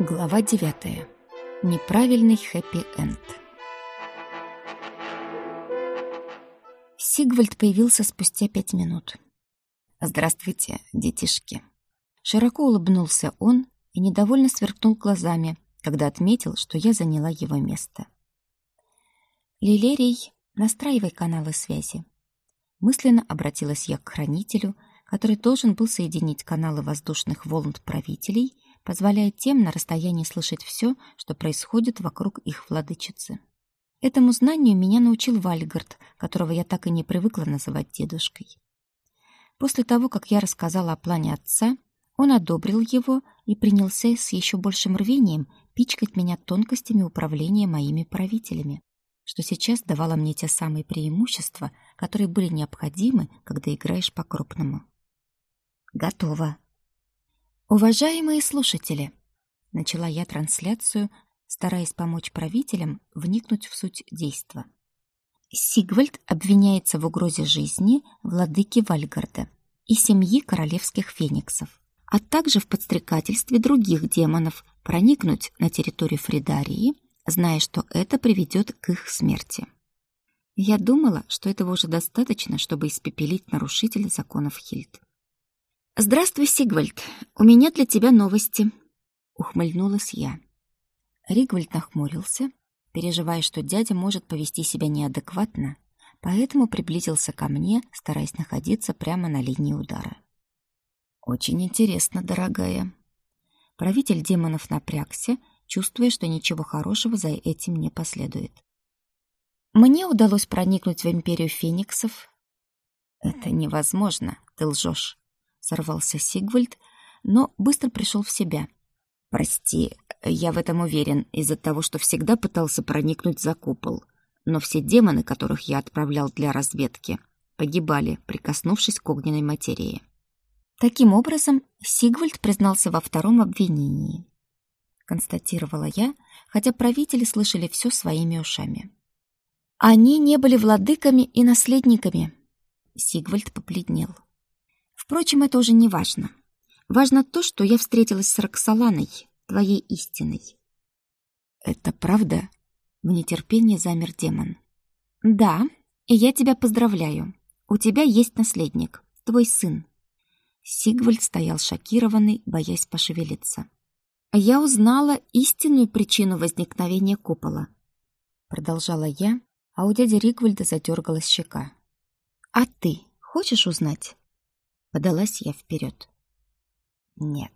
Глава 9. Неправильный хэппи-энд. Сигвальд появился спустя пять минут. «Здравствуйте, детишки!» Широко улыбнулся он и недовольно сверкнул глазами, когда отметил, что я заняла его место. «Лилерий, настраивай каналы связи». Мысленно обратилась я к хранителю, который должен был соединить каналы воздушных волн правителей — позволяя тем на расстоянии слышать все, что происходит вокруг их владычицы. Этому знанию меня научил Вальгард, которого я так и не привыкла называть дедушкой. После того, как я рассказала о плане отца, он одобрил его и принялся с еще большим рвением пичкать меня тонкостями управления моими правителями, что сейчас давало мне те самые преимущества, которые были необходимы, когда играешь по-крупному. «Готово», Уважаемые слушатели, начала я трансляцию, стараясь помочь правителям вникнуть в суть действа. Сигвальд обвиняется в угрозе жизни владыки Вальгарда и семьи королевских фениксов, а также в подстрекательстве других демонов проникнуть на территорию Фридарии, зная, что это приведет к их смерти. Я думала, что этого уже достаточно, чтобы испепелить нарушителя законов Хильд. «Здравствуй, Сигвальд. У меня для тебя новости», — ухмыльнулась я. Ригвальд нахмурился, переживая, что дядя может повести себя неадекватно, поэтому приблизился ко мне, стараясь находиться прямо на линии удара. «Очень интересно, дорогая». Правитель демонов напрягся, чувствуя, что ничего хорошего за этим не последует. «Мне удалось проникнуть в империю фениксов». «Это невозможно, ты лжешь», сорвался Сигвальд, но быстро пришел в себя. Прости, я в этом уверен из-за того, что всегда пытался проникнуть за купол. Но все демоны, которых я отправлял для разведки, погибали, прикоснувшись к огненной материи. Таким образом, Сигвальд признался во втором обвинении. Констатировала я, хотя правители слышали все своими ушами. Они не были владыками и наследниками. Сигвальд побледнел. Впрочем, это уже не важно. Важно то, что я встретилась с Роксоланой, твоей истиной. Это правда? В нетерпении замер демон. Да, и я тебя поздравляю. У тебя есть наследник, твой сын. Сигвальд стоял шокированный, боясь пошевелиться. Я узнала истинную причину возникновения купола. Продолжала я, а у дяди Ригвальда задергалась щека. А ты хочешь узнать? Подалась я вперед. «Нет»,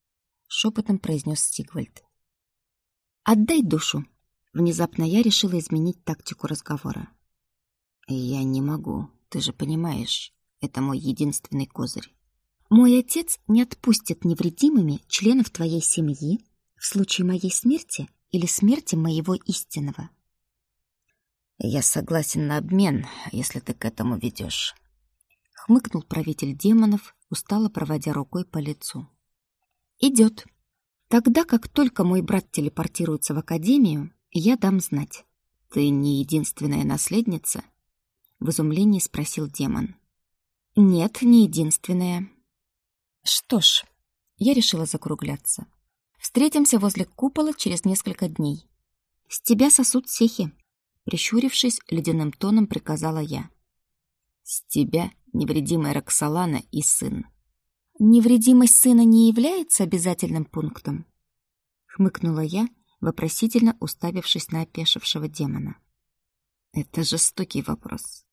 — шепотом произнес Стигвальд. «Отдай душу». Внезапно я решила изменить тактику разговора. «Я не могу, ты же понимаешь, это мой единственный козырь. Мой отец не отпустит невредимыми членов твоей семьи в случае моей смерти или смерти моего истинного». «Я согласен на обмен, если ты к этому ведешь», хмыкнул правитель демонов, устало проводя рукой по лицу. Идет. Тогда, как только мой брат телепортируется в академию, я дам знать. Ты не единственная наследница? В изумлении спросил демон. Нет, не единственная. Что ж, я решила закругляться. Встретимся возле купола через несколько дней. С тебя сосуд сехи. Прищурившись, ледяным тоном приказала я. С тебя невредимая Роксолана и сын. Невредимость сына не является обязательным пунктом? Хмыкнула я, вопросительно уставившись на опешившего демона. Это жестокий вопрос.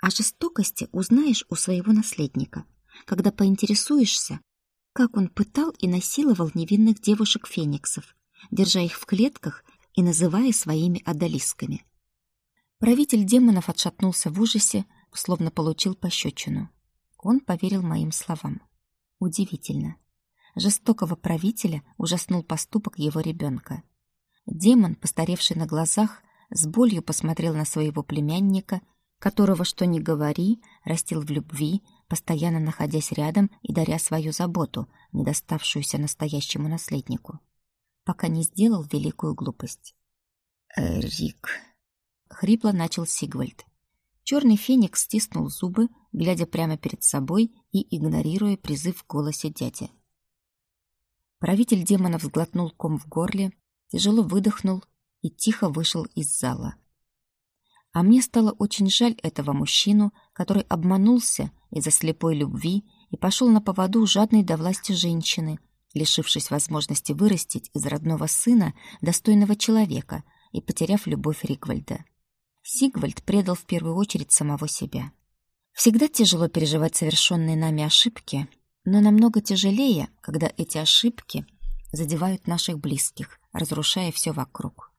О жестокости узнаешь у своего наследника, когда поинтересуешься, как он пытал и насиловал невинных девушек-фениксов, держа их в клетках и называя своими одолисками. Правитель демонов отшатнулся в ужасе, словно получил пощечину. Он поверил моим словам. Удивительно. Жестокого правителя ужаснул поступок его ребенка. Демон, постаревший на глазах, с болью посмотрел на своего племянника, которого, что ни говори, растил в любви, постоянно находясь рядом и даря свою заботу, не доставшуюся настоящему наследнику, пока не сделал великую глупость. «Рик», — хрипло начал Сигвальд. Черный феникс стиснул зубы, глядя прямо перед собой и игнорируя призыв в голосе дяди. Правитель демонов сглотнул ком в горле, тяжело выдохнул и тихо вышел из зала. А мне стало очень жаль этого мужчину, который обманулся из-за слепой любви и пошел на поводу жадной до власти женщины, лишившись возможности вырастить из родного сына достойного человека и потеряв любовь Ригвальда. Сигвальд предал в первую очередь самого себя. Всегда тяжело переживать совершенные нами ошибки, но намного тяжелее, когда эти ошибки задевают наших близких, разрушая все вокруг.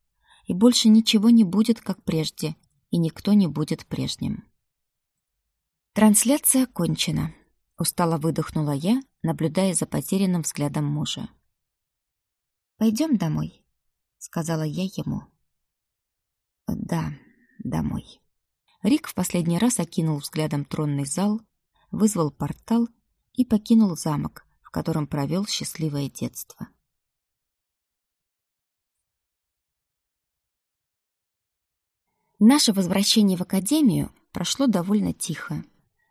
И больше ничего не будет, как прежде, и никто не будет прежним. Трансляция окончена. Устало выдохнула я, наблюдая за потерянным взглядом мужа. «Пойдем домой», — сказала я ему. «Да, домой». Рик в последний раз окинул взглядом тронный зал, вызвал портал и покинул замок, в котором провел счастливое детство. Наше возвращение в академию прошло довольно тихо.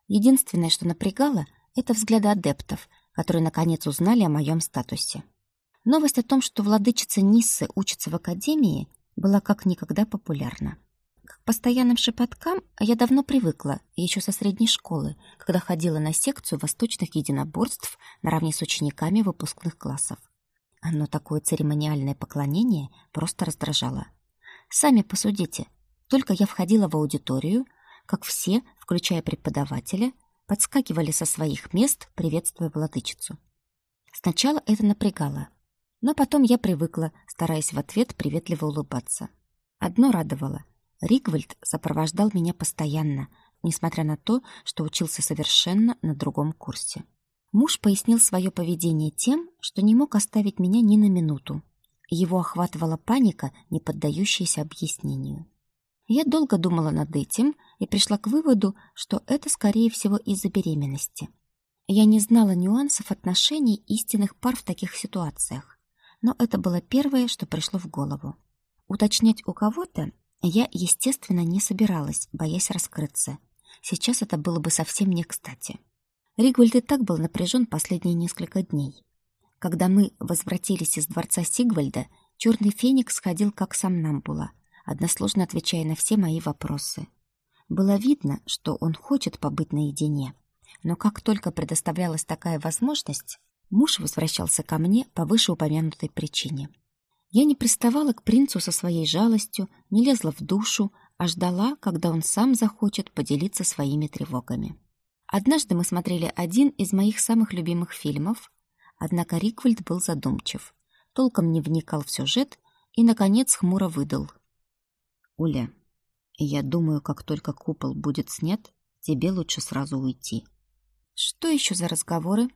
Единственное, что напрягало, это взгляды адептов, которые наконец узнали о моем статусе. Новость о том, что владычица Ниссы учится в академии, была как никогда популярна. К постоянным шепоткам я давно привыкла, еще со средней школы, когда ходила на секцию восточных единоборств наравне с учениками выпускных классов. Но такое церемониальное поклонение просто раздражало. Сами посудите, только я входила в аудиторию, как все, включая преподавателя, подскакивали со своих мест, приветствуя владычицу. Сначала это напрягало, но потом я привыкла, стараясь в ответ приветливо улыбаться. Одно радовало. Ригвальд сопровождал меня постоянно, несмотря на то, что учился совершенно на другом курсе. Муж пояснил свое поведение тем, что не мог оставить меня ни на минуту. Его охватывала паника, не поддающаяся объяснению. Я долго думала над этим и пришла к выводу, что это, скорее всего, из-за беременности. Я не знала нюансов отношений истинных пар в таких ситуациях, но это было первое, что пришло в голову. Уточнять у кого-то я, естественно, не собиралась, боясь раскрыться. Сейчас это было бы совсем не кстати. Ригвальд и так был напряжен последние несколько дней. Когда мы возвратились из дворца Сигвальда, черный феникс ходил как сам нам было — односложно отвечая на все мои вопросы. Было видно, что он хочет побыть наедине. Но как только предоставлялась такая возможность, муж возвращался ко мне по вышеупомянутой причине. Я не приставала к принцу со своей жалостью, не лезла в душу, а ждала, когда он сам захочет поделиться своими тревогами. Однажды мы смотрели один из моих самых любимых фильмов, однако Риквальд был задумчив, толком не вникал в сюжет и, наконец, хмуро выдал — Уля, я думаю, как только купол будет снят, тебе лучше сразу уйти. Что еще за разговоры?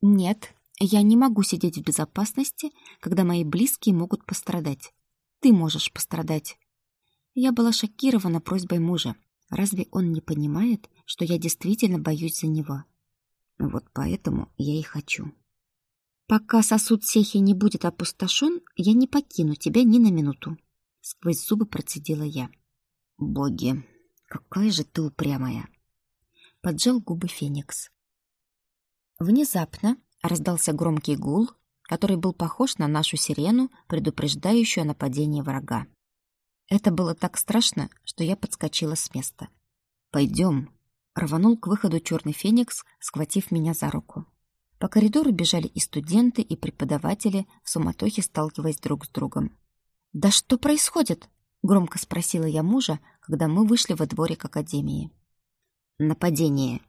Нет, я не могу сидеть в безопасности, когда мои близкие могут пострадать. Ты можешь пострадать. Я была шокирована просьбой мужа. Разве он не понимает, что я действительно боюсь за него? Вот поэтому я и хочу. Пока сосуд Сехи не будет опустошен, я не покину тебя ни на минуту. Сквозь зубы процедила я. Боги, какая же ты упрямая. Поджал губы Феникс. Внезапно раздался громкий гул, который был похож на нашу сирену, предупреждающую о нападении врага. Это было так страшно, что я подскочила с места. «Пойдем», — рванул к выходу черный феникс, схватив меня за руку. По коридору бежали и студенты, и преподаватели, в суматохе сталкиваясь друг с другом. «Да что происходит?» — громко спросила я мужа, когда мы вышли во дворик академии. «Нападение».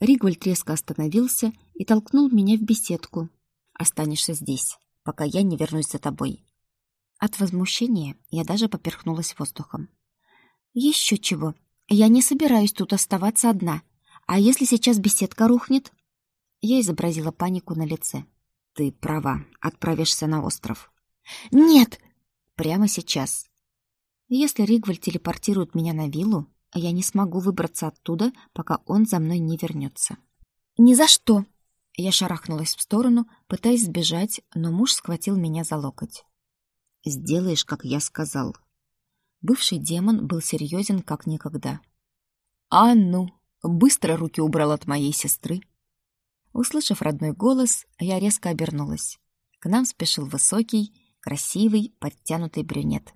Ригвальд резко остановился и толкнул меня в беседку. «Останешься здесь, пока я не вернусь за тобой». От возмущения я даже поперхнулась воздухом. «Еще чего. Я не собираюсь тут оставаться одна. А если сейчас беседка рухнет?» Я изобразила панику на лице. «Ты права. Отправишься на остров». «Нет!» Прямо сейчас. Если Ригваль телепортирует меня на виллу, я не смогу выбраться оттуда, пока он за мной не вернется. «Ни за что!» Я шарахнулась в сторону, пытаясь сбежать, но муж схватил меня за локоть. «Сделаешь, как я сказал». Бывший демон был серьезен, как никогда. «А ну!» Быстро руки убрал от моей сестры. Услышав родной голос, я резко обернулась. К нам спешил высокий, красивый, подтянутый брюнет,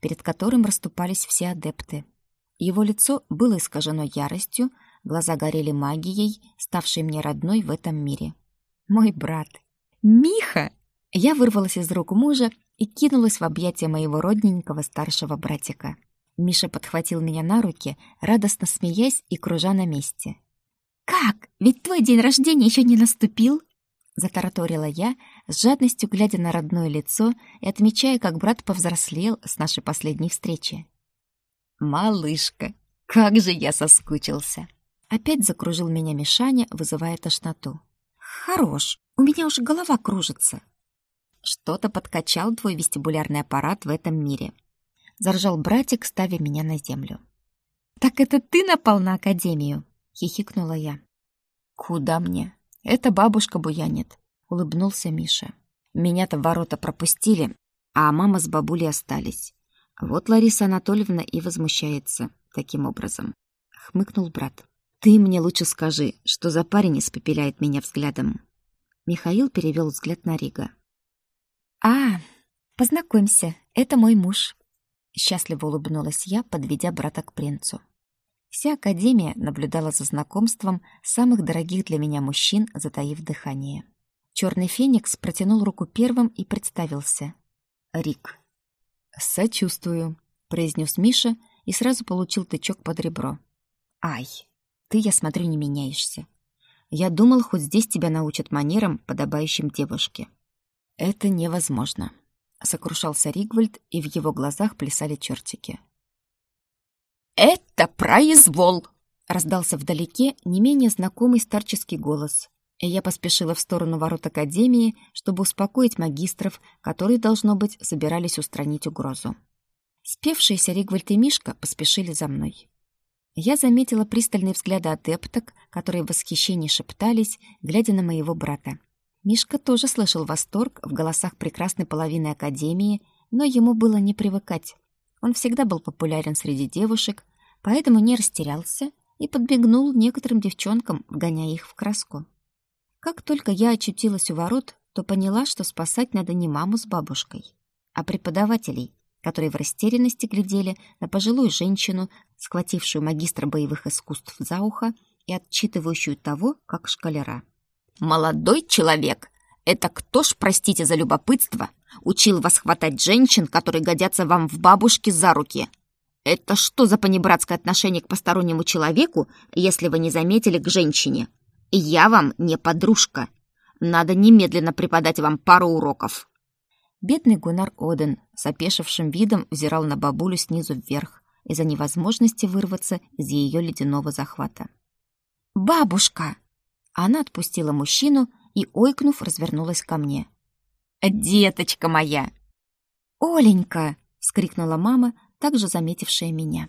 перед которым расступались все адепты. Его лицо было искажено яростью, глаза горели магией, ставшей мне родной в этом мире. Мой брат. Миха! Я вырвалась из рук мужа и кинулась в объятия моего родненького старшего братика. Миша подхватил меня на руки, радостно смеясь и кружа на месте. «Как? Ведь твой день рождения еще не наступил!» Затараторила я, с жадностью глядя на родное лицо и отмечая, как брат повзрослел с нашей последней встречи. «Малышка, как же я соскучился!» Опять закружил меня Мишаня, вызывая тошноту. «Хорош, у меня уже голова кружится». «Что-то подкачал твой вестибулярный аппарат в этом мире», — заржал братик, ставя меня на землю. «Так это ты напал на Академию?» — хихикнула я. «Куда мне? Это бабушка буянит», — улыбнулся Миша. «Меня-то ворота пропустили, а мама с бабулей остались. Вот Лариса Анатольевна и возмущается таким образом», — хмыкнул брат. «Ты мне лучше скажи, что за парень испепеляет меня взглядом?» Михаил перевел взгляд на Рига. «А, познакомься, это мой муж», — счастливо улыбнулась я, подведя брата к принцу. Вся Академия наблюдала за знакомством самых дорогих для меня мужчин, затаив дыхание. Черный феникс протянул руку первым и представился. «Рик». «Сочувствую», — произнес Миша и сразу получил тычок под ребро. «Ай, ты, я смотрю, не меняешься. Я думал, хоть здесь тебя научат манерам, подобающим девушке». «Это невозможно», — сокрушался Ригвальд, и в его глазах плясали чертики. «Это произвол!» — раздался вдалеке не менее знакомый старческий голос. И я поспешила в сторону ворот Академии, чтобы успокоить магистров, которые, должно быть, собирались устранить угрозу. Спевшиеся Ригвальд и Мишка поспешили за мной. Я заметила пристальные взгляды адепток, которые в восхищении шептались, глядя на моего брата. Мишка тоже слышал восторг в голосах прекрасной половины Академии, но ему было не привыкать. Он всегда был популярен среди девушек, поэтому не растерялся и подбегнул некоторым девчонкам, вгоняя их в краску. Как только я очутилась у ворот, то поняла, что спасать надо не маму с бабушкой, а преподавателей, которые в растерянности глядели на пожилую женщину, схватившую магистра боевых искусств за ухо и отчитывающую того, как шкалера. «Молодой человек! Это кто ж, простите за любопытство, учил вас хватать женщин, которые годятся вам в бабушке за руки?» Это что за понебратское отношение к постороннему человеку, если вы не заметили к женщине? Я вам не подружка. Надо немедленно преподать вам пару уроков. Бедный Гунар Оден с опешившим видом взирал на бабулю снизу вверх из-за невозможности вырваться из ее ледяного захвата. «Бабушка!» Она отпустила мужчину и, ойкнув, развернулась ко мне. «Деточка моя!» «Оленька!» — вскрикнула мама, также заметившая меня.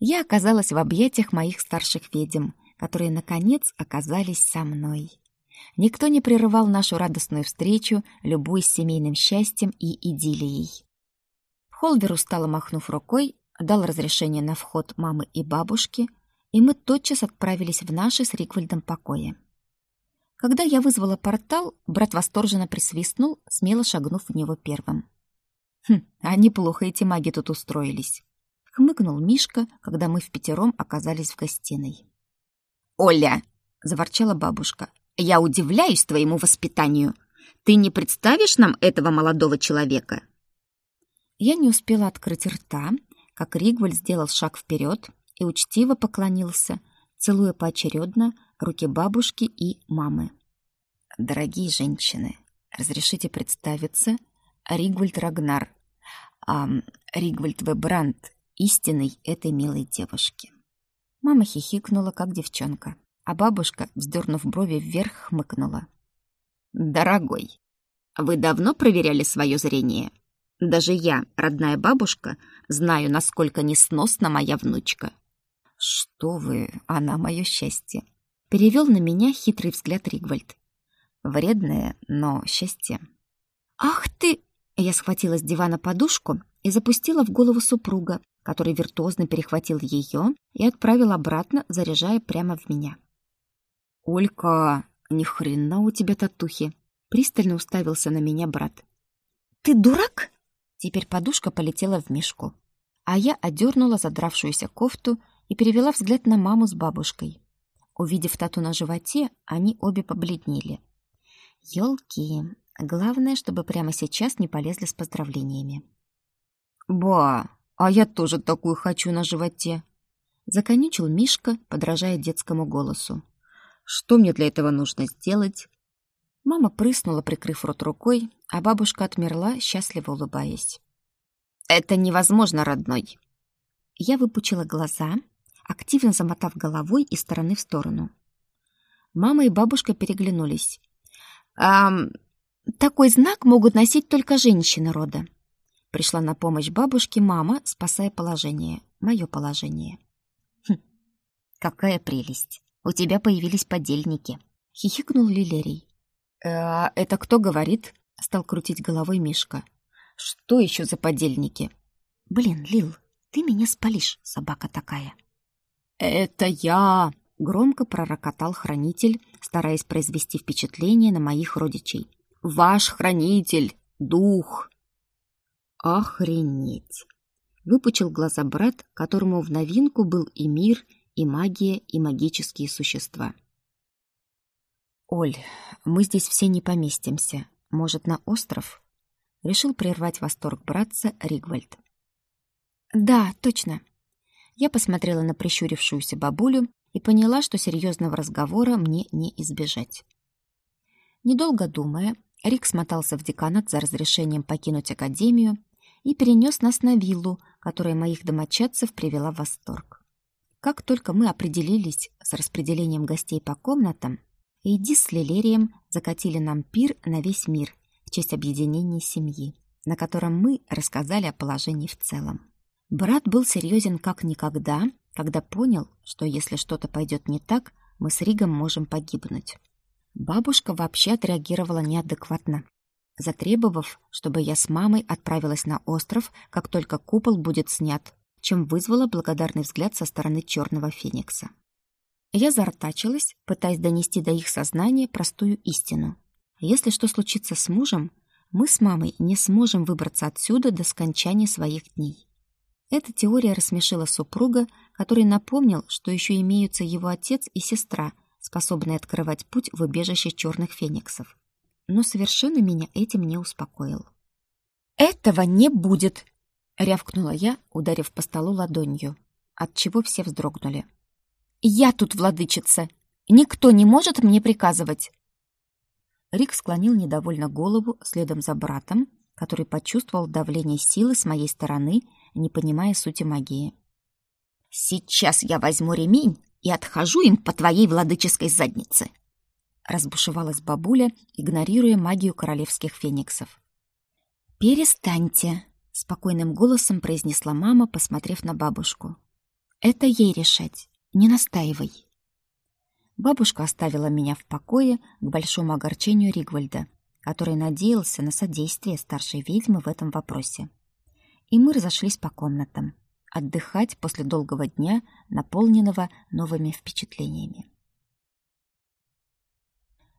Я оказалась в объятиях моих старших ведьм, которые, наконец, оказались со мной. Никто не прерывал нашу радостную встречу, любуясь семейным счастьем и идиллией. Холдер, устало махнув рукой, дал разрешение на вход мамы и бабушки, и мы тотчас отправились в наши с Риквальдом покои. Когда я вызвала портал, брат восторженно присвистнул, смело шагнув в него первым. Хм, а неплохо эти маги тут устроились. Хмыкнул Мишка, когда мы в пятером оказались в гостиной. «Оля!» — заворчала бабушка. «Я удивляюсь твоему воспитанию. Ты не представишь нам этого молодого человека?» Я не успела открыть рта, как Ригваль сделал шаг вперед и учтиво поклонился, целуя поочередно руки бабушки и мамы. «Дорогие женщины, разрешите представиться, Ригвальд Рагнар, а Ригвальд Вебранд истинный этой милой девушки. Мама хихикнула, как девчонка, а бабушка, вздернув брови вверх, хмыкнула. «Дорогой, вы давно проверяли свое зрение? Даже я, родная бабушка, знаю, насколько несносна моя внучка». «Что вы, она мое счастье!» Перевел на меня хитрый взгляд Ригвальд. «Вредное, но счастье». «Ах ты!» Я схватила с дивана подушку и запустила в голову супруга, который виртуозно перехватил ее и отправил обратно, заряжая прямо в меня. «Олька, ни хрена у тебя татухи!» Пристально уставился на меня брат. «Ты дурак?» Теперь подушка полетела в мешку. А я одернула задравшуюся кофту и перевела взгляд на маму с бабушкой. Увидев тату на животе, они обе побледнели. Ёлки, главное, чтобы прямо сейчас не полезли с поздравлениями. «Ба, а я тоже такую хочу на животе!» Законючил Мишка, подражая детскому голосу. «Что мне для этого нужно сделать?» Мама прыснула, прикрыв рот рукой, а бабушка отмерла, счастливо улыбаясь. «Это невозможно, родной!» Я выпучила глаза, активно замотав головой из стороны в сторону. Мама и бабушка переглянулись. «А, такой знак могут носить только женщины рода». Пришла на помощь бабушке мама, спасая положение, мое положение. «Хм, какая прелесть! У тебя появились подельники!» — хихикнул Лилерий. «Э, «Это кто говорит?» — стал крутить головой Мишка. «Что еще за подельники?» «Блин, Лил, ты меня спалишь, собака такая!» «Это я!» — громко пророкотал хранитель, стараясь произвести впечатление на моих родичей. «Ваш хранитель! Дух!» «Охренеть!» — выпучил глаза брат, которому в новинку был и мир, и магия, и магические существа. «Оль, мы здесь все не поместимся. Может, на остров?» Решил прервать восторг братца Ригвальд. «Да, точно», я посмотрела на прищурившуюся бабулю и поняла, что серьезного разговора мне не избежать. Недолго думая, Рик смотался в деканат за разрешением покинуть академию и перенес нас на виллу, которая моих домочадцев привела в восторг. Как только мы определились с распределением гостей по комнатам, Эйди с Лилерием закатили нам пир на весь мир в честь объединения семьи, на котором мы рассказали о положении в целом. Брат был серьезен как никогда, когда понял, что если что-то пойдет не так, мы с Ригом можем погибнуть. Бабушка вообще отреагировала неадекватно, затребовав, чтобы я с мамой отправилась на остров, как только купол будет снят, чем вызвала благодарный взгляд со стороны черного феникса. Я зартачилась, пытаясь донести до их сознания простую истину. Если что случится с мужем, мы с мамой не сможем выбраться отсюда до скончания своих дней. Эта теория рассмешила супруга, который напомнил, что еще имеются его отец и сестра, способные открывать путь в убежище черных фениксов. Но совершенно меня этим не успокоил. «Этого не будет!» — рявкнула я, ударив по столу ладонью, от чего все вздрогнули. «Я тут владычица! Никто не может мне приказывать!» Рик склонил недовольно голову следом за братом, который почувствовал давление силы с моей стороны не понимая сути магии. «Сейчас я возьму ремень и отхожу им по твоей владыческой заднице!» Разбушевалась бабуля, игнорируя магию королевских фениксов. «Перестаньте!» — спокойным голосом произнесла мама, посмотрев на бабушку. «Это ей решать. Не настаивай». Бабушка оставила меня в покое к большому огорчению Ригвальда, который надеялся на содействие старшей ведьмы в этом вопросе и мы разошлись по комнатам, отдыхать после долгого дня, наполненного новыми впечатлениями.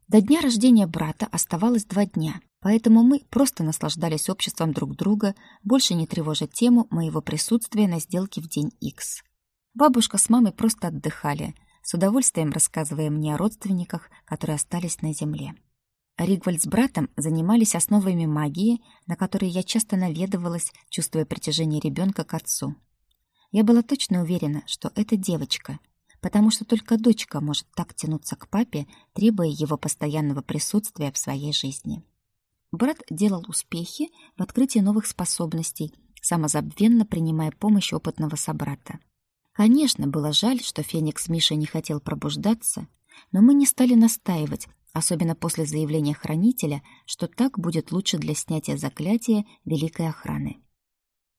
До дня рождения брата оставалось два дня, поэтому мы просто наслаждались обществом друг друга, больше не тревожа тему моего присутствия на сделке в день X. Бабушка с мамой просто отдыхали, с удовольствием рассказывая мне о родственниках, которые остались на земле. Ригвальд с братом занимались основами магии, на которые я часто наведывалась, чувствуя притяжение ребенка к отцу. Я была точно уверена, что это девочка, потому что только дочка может так тянуться к папе, требуя его постоянного присутствия в своей жизни. Брат делал успехи в открытии новых способностей, самозабвенно принимая помощь опытного собрата. Конечно, было жаль, что Феникс Миша не хотел пробуждаться, но мы не стали настаивать, особенно после заявления хранителя, что так будет лучше для снятия заклятия Великой Охраны.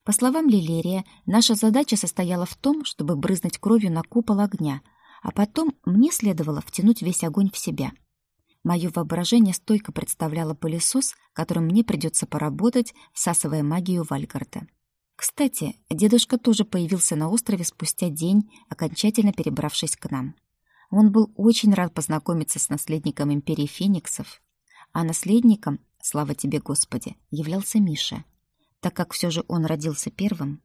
По словам Лилерия, наша задача состояла в том, чтобы брызнуть кровью на купол огня, а потом мне следовало втянуть весь огонь в себя. Мое воображение стойко представляло пылесос, которым мне придется поработать, всасывая магию Вальгарда. Кстати, дедушка тоже появился на острове спустя день, окончательно перебравшись к нам. Он был очень рад познакомиться с наследником империи Фениксов, а наследником, слава тебе, Господи, являлся Миша, так как все же он родился первым.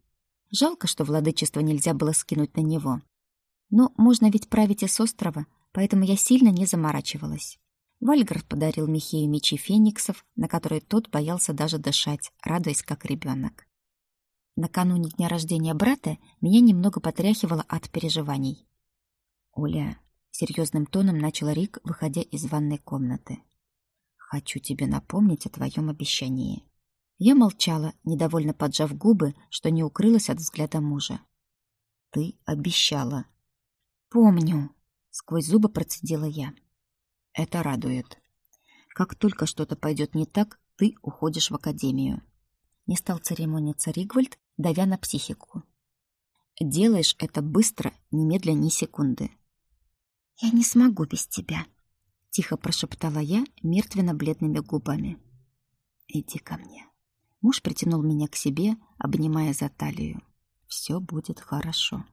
Жалко, что владычество нельзя было скинуть на него. Но можно ведь править и с острова, поэтому я сильно не заморачивалась. Вальгард подарил Михею мечи фениксов, на которые тот боялся даже дышать, радуясь как ребенок. Накануне дня рождения брата меня немного потряхивало от переживаний. «Оля», — серьезным тоном начал Рик, выходя из ванной комнаты. «Хочу тебе напомнить о твоем обещании». Я молчала, недовольно поджав губы, что не укрылась от взгляда мужа. «Ты обещала». «Помню», — сквозь зубы процедила я. Это радует. Как только что-то пойдет не так, ты уходишь в академию. Не стал церемониться Ригвальд, давя на психику. Делаешь это быстро, немедля ни секунды. «Я не смогу без тебя», — тихо прошептала я мертвенно-бледными губами. «Иди ко мне». Муж притянул меня к себе, обнимая за талию. «Все будет хорошо».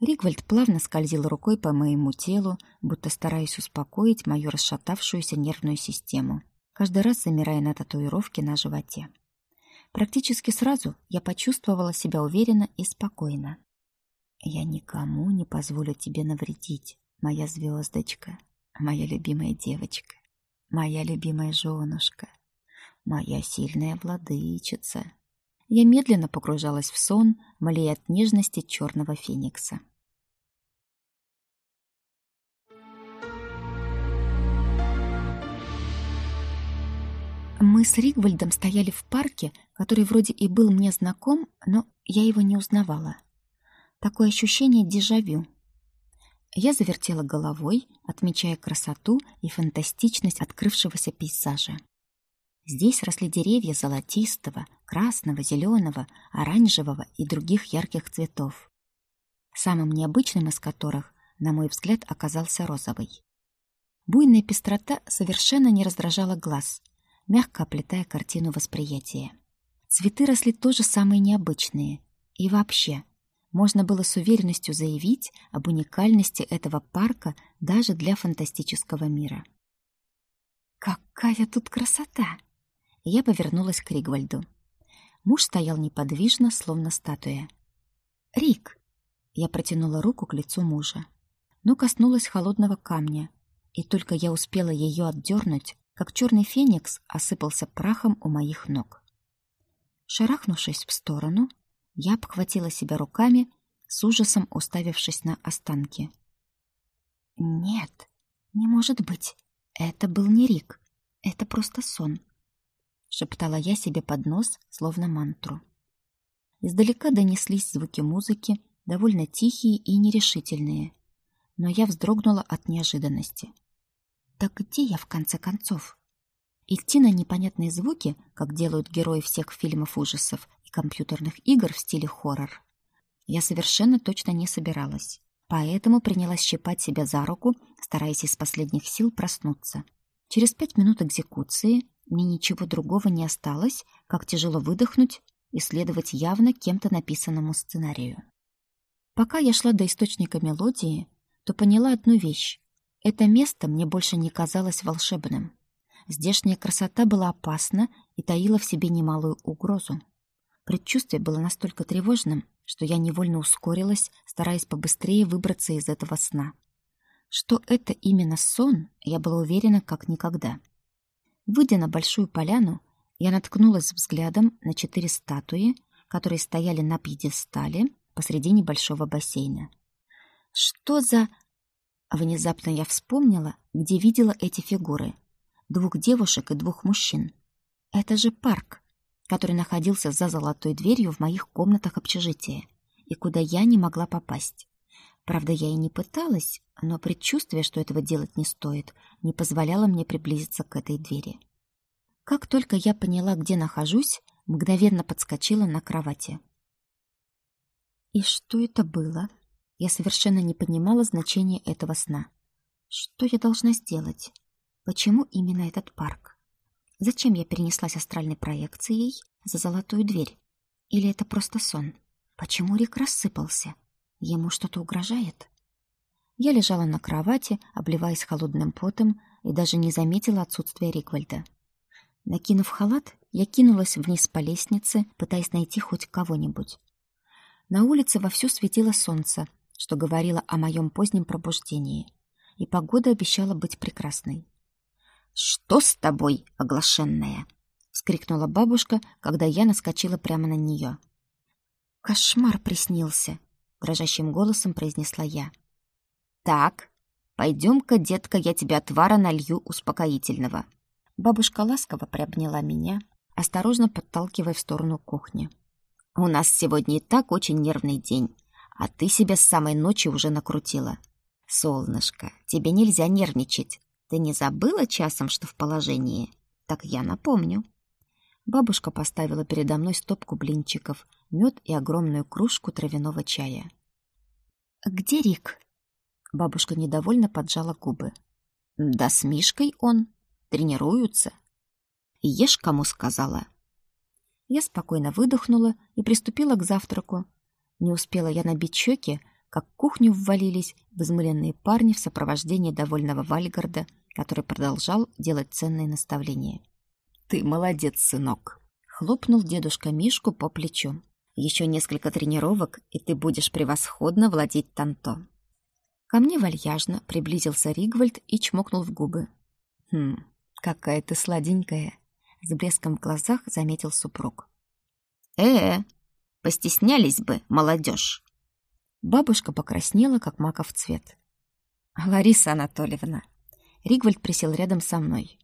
Ригвальд плавно скользил рукой по моему телу, будто стараясь успокоить мою расшатавшуюся нервную систему, каждый раз замирая на татуировке на животе. Практически сразу я почувствовала себя уверенно и спокойно. «Я никому не позволю тебе навредить, моя звездочка, моя любимая девочка, моя любимая женушка, моя сильная владычица». Я медленно погружалась в сон, млея от нежности черного феникса. Мы с Ригвальдом стояли в парке, который вроде и был мне знаком, но я его не узнавала. Такое ощущение дежавю. Я завертела головой, отмечая красоту и фантастичность открывшегося пейзажа. Здесь росли деревья золотистого, красного, зеленого, оранжевого и других ярких цветов. Самым необычным из которых, на мой взгляд, оказался розовый. Буйная пестрота совершенно не раздражала глаз, мягко оплетая картину восприятия. Цветы росли тоже самые необычные. И вообще, можно было с уверенностью заявить об уникальности этого парка даже для фантастического мира. «Какая тут красота!» Я повернулась к Ригвальду. Муж стоял неподвижно, словно статуя. «Рик!» Я протянула руку к лицу мужа, но коснулась холодного камня, и только я успела ее отдернуть, как черный феникс осыпался прахом у моих ног. Шарахнувшись в сторону, я обхватила себя руками, с ужасом уставившись на останки. «Нет, не может быть. Это был не Рик. Это просто сон», — шептала я себе под нос, словно мантру. Издалека донеслись звуки музыки, довольно тихие и нерешительные, но я вздрогнула от неожиданности. Так где я в конце концов? Идти на непонятные звуки, как делают герои всех фильмов ужасов и компьютерных игр в стиле хоррор, я совершенно точно не собиралась. Поэтому принялась щипать себя за руку, стараясь из последних сил проснуться. Через пять минут экзекуции мне ничего другого не осталось, как тяжело выдохнуть и следовать явно кем-то написанному сценарию. Пока я шла до источника мелодии, то поняла одну вещь. Это место мне больше не казалось волшебным. Здешняя красота была опасна и таила в себе немалую угрозу. Предчувствие было настолько тревожным, что я невольно ускорилась, стараясь побыстрее выбраться из этого сна. Что это именно сон, я была уверена как никогда. Выйдя на большую поляну, я наткнулась взглядом на четыре статуи, которые стояли на пьедестале посреди небольшого бассейна. Что за... Внезапно я вспомнила, где видела эти фигуры. Двух девушек и двух мужчин. Это же парк, который находился за золотой дверью в моих комнатах общежития, и куда я не могла попасть. Правда, я и не пыталась, но предчувствие, что этого делать не стоит, не позволяло мне приблизиться к этой двери. Как только я поняла, где нахожусь, мгновенно подскочила на кровати. И что это было? Я совершенно не понимала значения этого сна. Что я должна сделать? Почему именно этот парк? Зачем я перенеслась астральной проекцией за золотую дверь? Или это просто сон? Почему Рик рассыпался? Ему что-то угрожает? Я лежала на кровати, обливаясь холодным потом, и даже не заметила отсутствия Ригвальда. Накинув халат, я кинулась вниз по лестнице, пытаясь найти хоть кого-нибудь. На улице вовсю светило солнце, что говорило о моем позднем пробуждении, и погода обещала быть прекрасной. «Что с тобой, оглашенная?» — вскрикнула бабушка, когда я наскочила прямо на нее. «Кошмар приснился», — дрожащим голосом произнесла я. «Так, пойдем-ка, детка, я тебе отвара налью успокоительного». Бабушка ласково приобняла меня, осторожно подталкивая в сторону кухни. «У нас сегодня и так очень нервный день, а ты себя с самой ночи уже накрутила. Солнышко, тебе нельзя нервничать. Ты не забыла часом, что в положении? Так я напомню». Бабушка поставила передо мной стопку блинчиков, мед и огромную кружку травяного чая. «Где Рик?» Бабушка недовольно поджала губы. «Да с Мишкой он. Тренируются. Ешь, кому сказала». Я спокойно выдохнула и приступила к завтраку. Не успела я набить щеки, как в кухню ввалились взмыленные парни в сопровождении довольного Вальгарда, который продолжал делать ценные наставления. «Ты молодец, сынок!» — хлопнул дедушка Мишку по плечу. «Еще несколько тренировок, и ты будешь превосходно владеть танто». Ко мне вальяжно приблизился Ригвальд и чмокнул в губы. «Хм, какая ты сладенькая!» — с блеском в глазах заметил супруг. «Э, -э постеснялись бы, молодежь!» Бабушка покраснела, как маков цвет. «Лариса Анатольевна!» Ригвальд присел рядом со мной.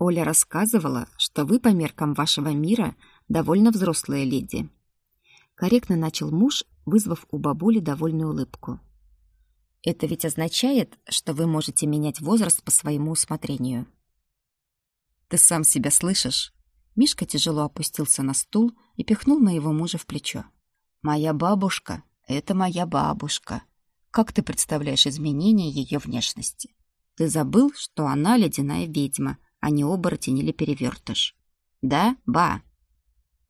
«Оля рассказывала, что вы по меркам вашего мира довольно взрослая леди». Корректно начал муж, вызвав у бабули довольную улыбку. Это ведь означает, что вы можете менять возраст по своему усмотрению. Ты сам себя слышишь? Мишка тяжело опустился на стул и пихнул моего мужа в плечо. Моя бабушка — это моя бабушка. Как ты представляешь изменения ее внешности? Ты забыл, что она ледяная ведьма, а не оборотень или перевертыш. Да, ба?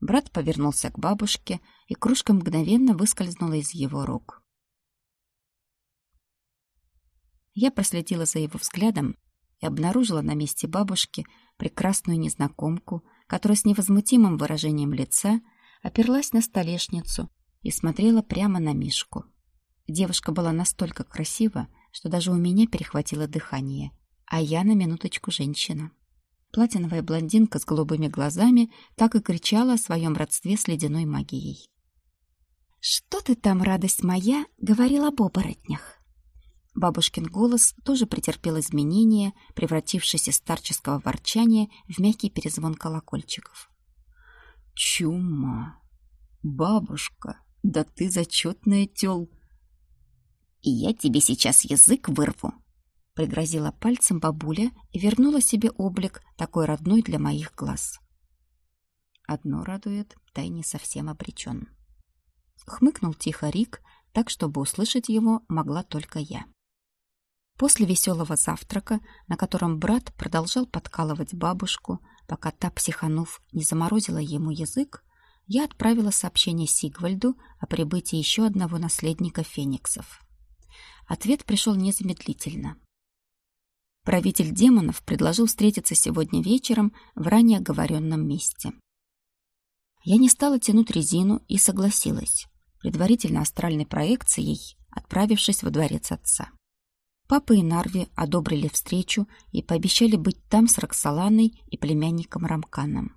Брат повернулся к бабушке, и кружка мгновенно выскользнула из его рук. Я проследила за его взглядом и обнаружила на месте бабушки прекрасную незнакомку, которая с невозмутимым выражением лица оперлась на столешницу и смотрела прямо на Мишку. Девушка была настолько красива, что даже у меня перехватило дыхание, а я на минуточку женщина. Платиновая блондинка с голубыми глазами так и кричала о своем родстве с ледяной магией. «Что ты там, радость моя, говорил об оборотнях?» Бабушкин голос тоже претерпел изменения, превратившись из старческого ворчания в мягкий перезвон колокольчиков. «Чума! Бабушка, да ты зачетная тел!» «И я тебе сейчас язык вырву!» Пригрозила пальцем бабуля и вернула себе облик, такой родной для моих глаз. Одно радует, тайне совсем обречен. Хмыкнул тихо Рик, так, чтобы услышать его могла только я. После веселого завтрака, на котором брат продолжал подкалывать бабушку, пока та, психанув, не заморозила ему язык, я отправила сообщение Сигвальду о прибытии еще одного наследника фениксов. Ответ пришел незамедлительно. Правитель демонов предложил встретиться сегодня вечером в ранее оговоренном месте. Я не стала тянуть резину и согласилась, предварительно астральной проекцией, отправившись во дворец отца. Папа и Нарви одобрили встречу и пообещали быть там с Роксоланой и племянником Рамканом.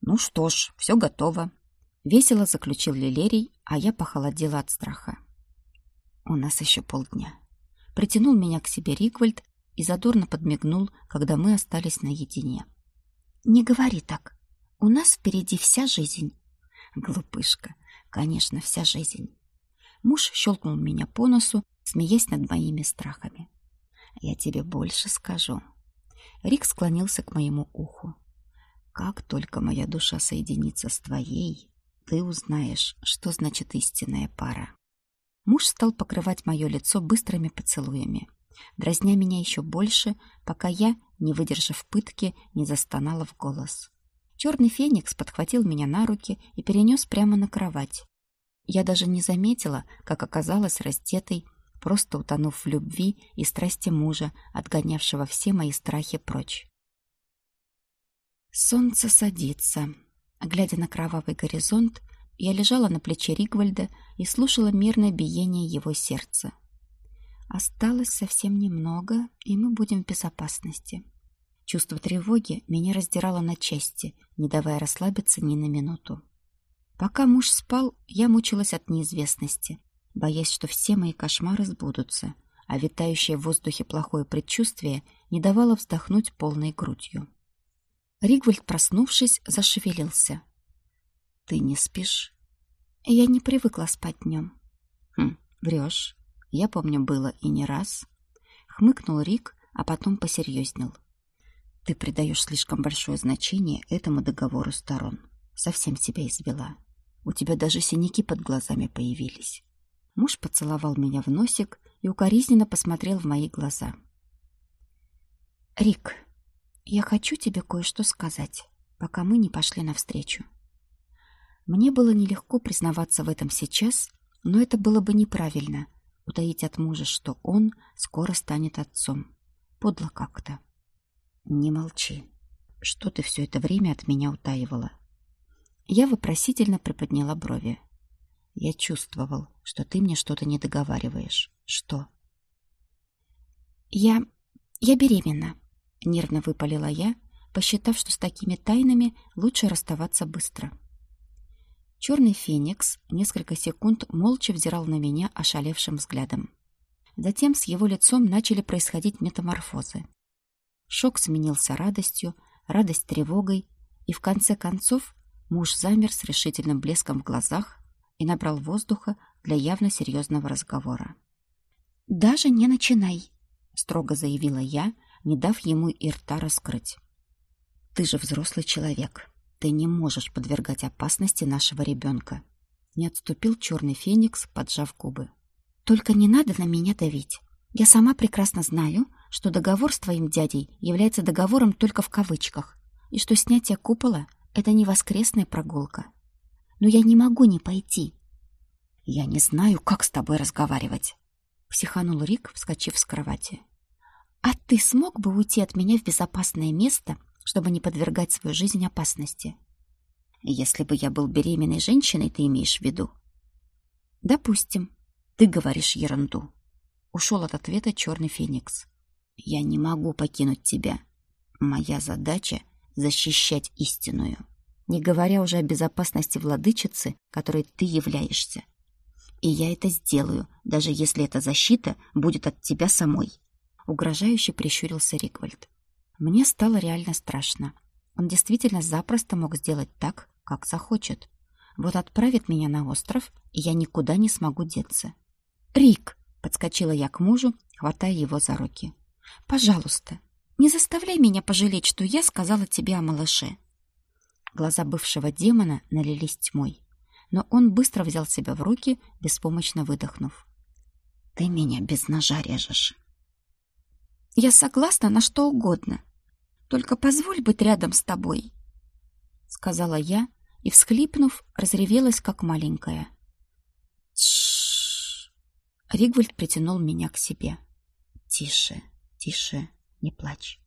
«Ну что ж, все готово», — весело заключил Лилерий, а я похолодела от страха. «У нас еще полдня». Притянул меня к себе Риквальд и задорно подмигнул, когда мы остались наедине. «Не говори так. У нас впереди вся жизнь». «Глупышка. Конечно, вся жизнь». Муж щелкнул меня по носу смеясь над моими страхами. «Я тебе больше скажу». Рик склонился к моему уху. «Как только моя душа соединится с твоей, ты узнаешь, что значит истинная пара». Муж стал покрывать мое лицо быстрыми поцелуями, дразня меня еще больше, пока я, не выдержав пытки, не застонала в голос. Черный феникс подхватил меня на руки и перенес прямо на кровать. Я даже не заметила, как оказалась раздетой просто утонув в любви и страсти мужа, отгонявшего все мои страхи прочь. Солнце садится. Глядя на кровавый горизонт, я лежала на плече Ригвальда и слушала мирное биение его сердца. Осталось совсем немного, и мы будем в безопасности. Чувство тревоги меня раздирало на части, не давая расслабиться ни на минуту. Пока муж спал, я мучилась от неизвестности, боясь, что все мои кошмары сбудутся, а витающее в воздухе плохое предчувствие не давало вздохнуть полной грудью. Ригвальд, проснувшись, зашевелился. «Ты не спишь?» «Я не привыкла спать днем». «Хм, врешь. Я помню, было и не раз». Хмыкнул Рик, а потом посерьезнел. «Ты придаешь слишком большое значение этому договору сторон. Совсем себя извела. У тебя даже синяки под глазами появились. Муж поцеловал меня в носик и укоризненно посмотрел в мои глаза. «Рик, я хочу тебе кое-что сказать, пока мы не пошли навстречу». Мне было нелегко признаваться в этом сейчас, но это было бы неправильно — утаить от мужа, что он скоро станет отцом. Подло как-то. «Не молчи. Что ты все это время от меня утаивала?» Я вопросительно приподняла брови. Я чувствовал, что ты мне что-то не договариваешь. Что? Я... я беременна, нервно выпалила я, посчитав, что с такими тайнами лучше расставаться быстро. Черный феникс несколько секунд молча взирал на меня ошалевшим взглядом. Затем с его лицом начали происходить метаморфозы. Шок сменился радостью, радость тревогой, и в конце концов муж замер с решительным блеском в глазах, и набрал воздуха для явно серьезного разговора. «Даже не начинай!» — строго заявила я, не дав ему и рта раскрыть. «Ты же взрослый человек. Ты не можешь подвергать опасности нашего ребенка!» Не отступил черный феникс, поджав губы. «Только не надо на меня давить. Я сама прекрасно знаю, что договор с твоим дядей является договором только в кавычках, и что снятие купола — это не воскресная прогулка, но я не могу не пойти. Я не знаю, как с тобой разговаривать, психанул Рик, вскочив с кровати. А ты смог бы уйти от меня в безопасное место, чтобы не подвергать свою жизнь опасности? Если бы я был беременной женщиной, ты имеешь в виду? Допустим. Ты говоришь ерунду. Ушел от ответа черный феникс. Я не могу покинуть тебя. Моя задача — защищать истинную не говоря уже о безопасности владычицы, которой ты являешься. И я это сделаю, даже если эта защита будет от тебя самой. Угрожающе прищурился Риквальд. Мне стало реально страшно. Он действительно запросто мог сделать так, как захочет. Вот отправит меня на остров, и я никуда не смогу деться. «Рик!» — подскочила я к мужу, хватая его за руки. «Пожалуйста, не заставляй меня пожалеть, что я сказала тебе о малыше. Глаза бывшего демона налились тьмой, но он быстро взял себя в руки, беспомощно выдохнув. «Ты меня без ножа режешь». «Я согласна на что угодно. Только позволь быть рядом с тобой», — сказала я и, всхлипнув, разревелась, как маленькая. «Тш-ш-ш!» Ригвальд притянул меня к себе. «Тише, тише, не плачь».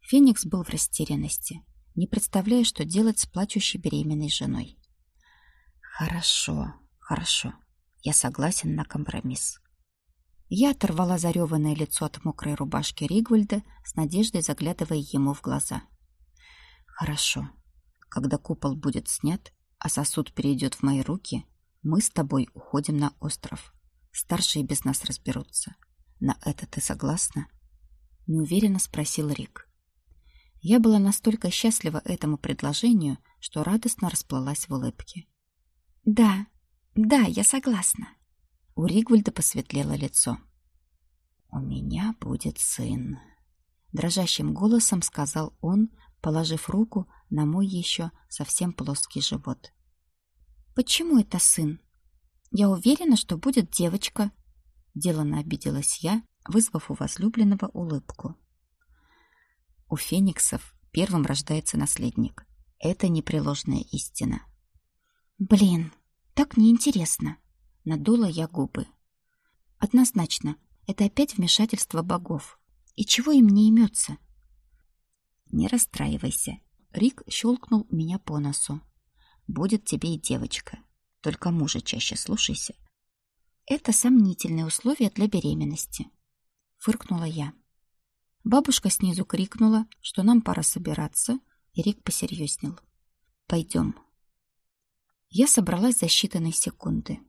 Феникс был в растерянности не представляя, что делать с плачущей беременной женой. «Хорошо, хорошо. Я согласен на компромисс». Я оторвала зареванное лицо от мокрой рубашки Ригвальда, с надеждой заглядывая ему в глаза. «Хорошо. Когда купол будет снят, а сосуд перейдет в мои руки, мы с тобой уходим на остров. Старшие без нас разберутся. На это ты согласна?» Неуверенно спросил Рик. Я была настолько счастлива этому предложению, что радостно расплылась в улыбке. «Да, да, я согласна». У Ригвальда посветлело лицо. «У меня будет сын», — дрожащим голосом сказал он, положив руку на мой еще совсем плоский живот. «Почему это сын? Я уверена, что будет девочка», — делано обиделась я, вызвав у возлюбленного улыбку. У фениксов первым рождается наследник. Это непреложная истина. Блин, так неинтересно. Надула я губы. Однозначно, это опять вмешательство богов. И чего им не имется? Не расстраивайся. Рик щелкнул меня по носу. Будет тебе и девочка. Только мужа чаще слушайся. Это сомнительные условия для беременности. Фыркнула я. Бабушка снизу крикнула, что нам пора собираться, и Рик посерьезнел. Пойдем. Я собралась за считанные секунды.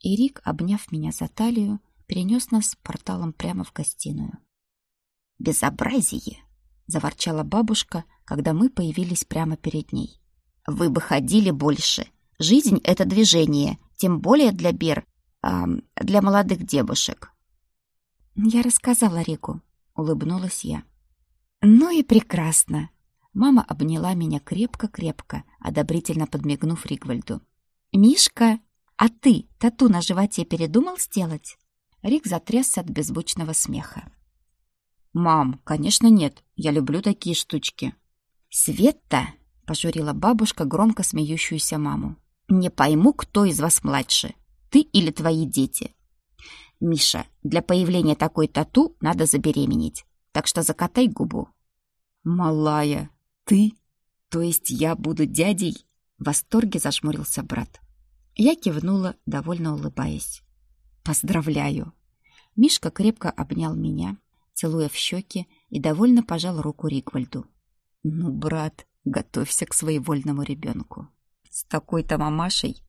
И Рик, обняв меня за талию, перенес нас порталом прямо в гостиную. «Безобразие!» — заворчала бабушка, когда мы появились прямо перед ней. «Вы бы ходили больше. Жизнь — это движение, тем более для Бер, э, для молодых девушек». «Я рассказала Рику», — улыбнулась я. «Ну и прекрасно!» Мама обняла меня крепко-крепко, одобрительно подмигнув Ригвальду. «Мишка, а ты тату на животе передумал сделать?» Рик затрясся от беззвучного смеха. «Мам, конечно нет. Я люблю такие штучки». «Света!» — пожурила бабушка громко смеющуюся маму. «Не пойму, кто из вас младше, ты или твои дети. Миша, для появления такой тату надо забеременеть, так что закатай губу». «Малая, ты? То есть я буду дядей?» В восторге зажмурился брат. Я кивнула, довольно улыбаясь. «Поздравляю!» Мишка крепко обнял меня, целуя в щеки, и довольно пожал руку Ригвальду. «Ну, брат, готовься к своевольному ребенку. С такой-то мамашей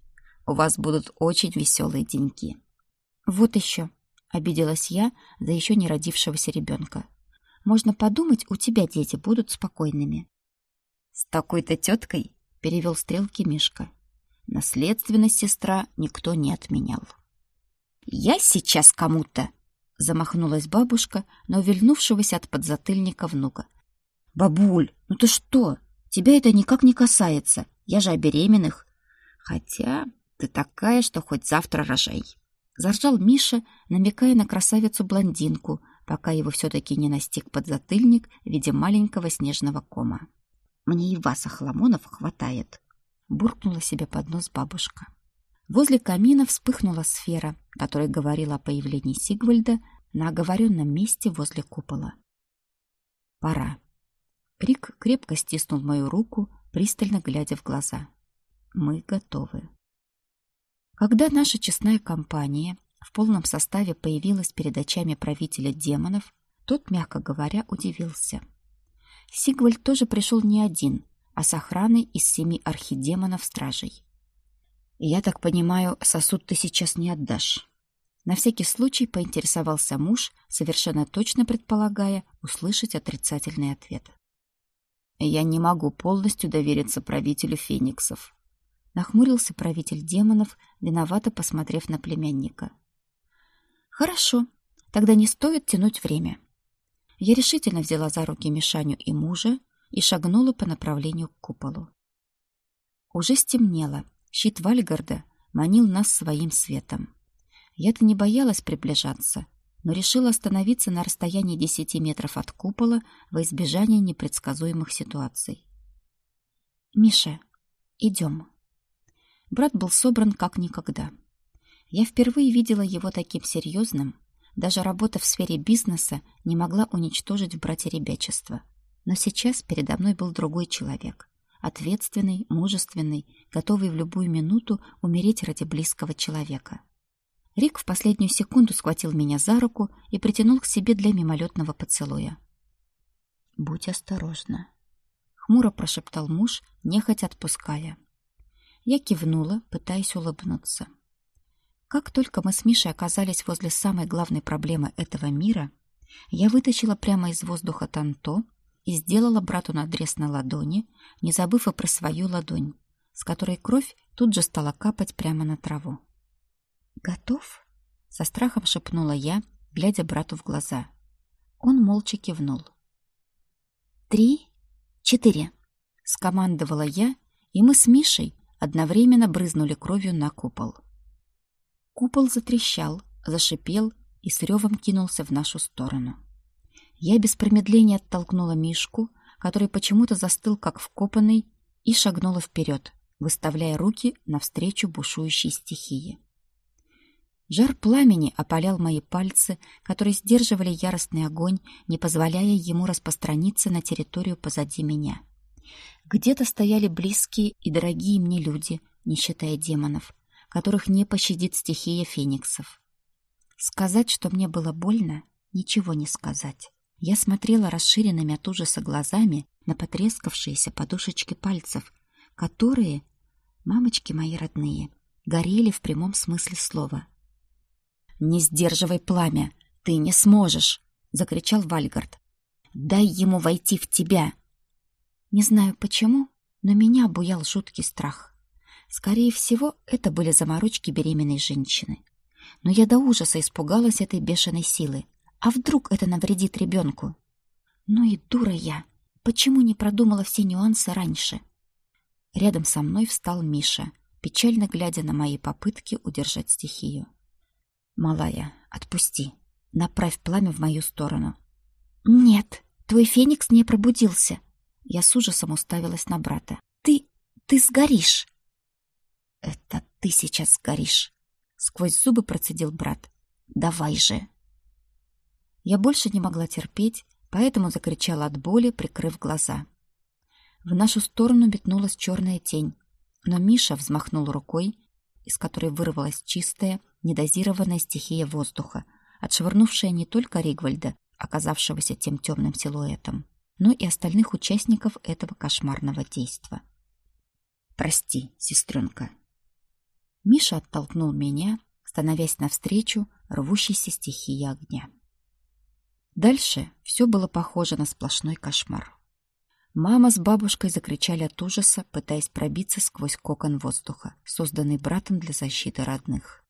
у вас будут очень веселые деньки». «Вот еще», — обиделась я за еще не родившегося ребенка. «Можно подумать, у тебя дети будут спокойными». «С такой-то теткой?» — перевел стрелки Мишка. Наследственность сестра никто не отменял. «Я сейчас кому-то!» — замахнулась бабушка на увильнувшегося от подзатыльника внука. «Бабуль, ну ты что? Тебя это никак не касается. Я же о беременных. Хотя ты такая, что хоть завтра рожай». Заржал Миша, намекая на красавицу-блондинку, пока его все-таки не настиг подзатыльник в виде маленького снежного кома. «Мне и вас, охламонов, хватает», — буркнула себе под нос бабушка. Возле камина вспыхнула сфера, которая говорила о появлении Сигвальда на оговоренном месте возле купола. «Пора». Рик крепко стиснул мою руку, пристально глядя в глаза. «Мы готовы». Когда наша честная компания в полном составе появилась перед очами правителя демонов, тот, мягко говоря, удивился. Сигвальд тоже пришел не один, а с охраной из семи архидемонов-стражей. «Я так понимаю, сосуд ты сейчас не отдашь?» На всякий случай поинтересовался муж, совершенно точно предполагая услышать отрицательный ответ. «Я не могу полностью довериться правителю фениксов», нахмурился правитель демонов, виновато посмотрев на племянника. «Хорошо, тогда не стоит тянуть время». Я решительно взяла за руки Мишаню и мужа и шагнула по направлению к куполу. Уже стемнело, Щит Вальгарда манил нас своим светом. Я-то не боялась приближаться, но решила остановиться на расстоянии десяти метров от купола во избежание непредсказуемых ситуаций. «Миша, идем». Брат был собран как никогда. Я впервые видела его таким серьезным. Даже работа в сфере бизнеса не могла уничтожить в брате ребячество. Но сейчас передо мной был другой человек ответственный, мужественный, готовый в любую минуту умереть ради близкого человека. Рик в последнюю секунду схватил меня за руку и притянул к себе для мимолетного поцелуя. «Будь осторожна», — хмуро прошептал муж, нехотя отпуская. Я кивнула, пытаясь улыбнуться. Как только мы с Мишей оказались возле самой главной проблемы этого мира, я вытащила прямо из воздуха танто и сделала брату надрез на ладони, не забыв и про свою ладонь, с которой кровь тут же стала капать прямо на траву. «Готов?» — со страхом шепнула я, глядя брату в глаза. Он молча кивнул. «Три, четыре!» — скомандовала я, и мы с Мишей одновременно брызнули кровью на купол. Купол затрещал, зашипел и с ревом кинулся в нашу сторону. Я без промедления оттолкнула Мишку, который почему-то застыл как вкопанный, и шагнула вперед, выставляя руки навстречу бушующей стихии. Жар пламени опалял мои пальцы, которые сдерживали яростный огонь, не позволяя ему распространиться на территорию позади меня. Где-то стояли близкие и дорогие мне люди, не считая демонов, которых не пощадит стихия фениксов. Сказать, что мне было больно, ничего не сказать. Я смотрела расширенными от ужаса глазами на потрескавшиеся подушечки пальцев, которые, мамочки мои родные, горели в прямом смысле слова — «Не сдерживай пламя! Ты не сможешь!» — закричал Вальгард. «Дай ему войти в тебя!» Не знаю почему, но меня обуял жуткий страх. Скорее всего, это были заморочки беременной женщины. Но я до ужаса испугалась этой бешеной силы. А вдруг это навредит ребенку? Ну и дура я! Почему не продумала все нюансы раньше? Рядом со мной встал Миша, печально глядя на мои попытки удержать стихию. «Малая, отпусти. Направь пламя в мою сторону». «Нет, твой феникс не пробудился». Я с ужасом уставилась на брата. «Ты... ты сгоришь!» «Это ты сейчас сгоришь!» Сквозь зубы процедил брат. «Давай же!» Я больше не могла терпеть, поэтому закричала от боли, прикрыв глаза. В нашу сторону метнулась черная тень, но Миша взмахнул рукой, из которой вырвалась чистая, недозированная стихия воздуха, отшвырнувшая не только Ригвальда, оказавшегося тем темным силуэтом, но и остальных участников этого кошмарного действа. «Прости, сестренка». Миша оттолкнул меня, становясь навстречу рвущейся стихии огня. Дальше все было похоже на сплошной кошмар. Мама с бабушкой закричали от ужаса, пытаясь пробиться сквозь кокон воздуха, созданный братом для защиты родных.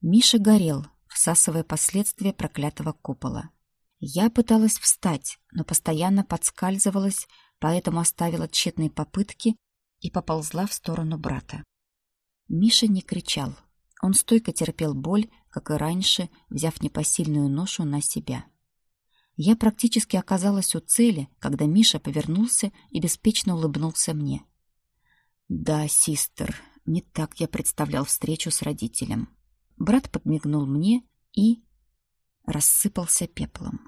Миша горел, всасывая последствия проклятого купола. Я пыталась встать, но постоянно подскальзывалась, поэтому оставила тщетные попытки и поползла в сторону брата. Миша не кричал. Он стойко терпел боль, как и раньше, взяв непосильную ношу на себя. Я практически оказалась у цели, когда Миша повернулся и беспечно улыбнулся мне. «Да, систер, не так я представлял встречу с родителем». Брат подмигнул мне и... рассыпался пеплом.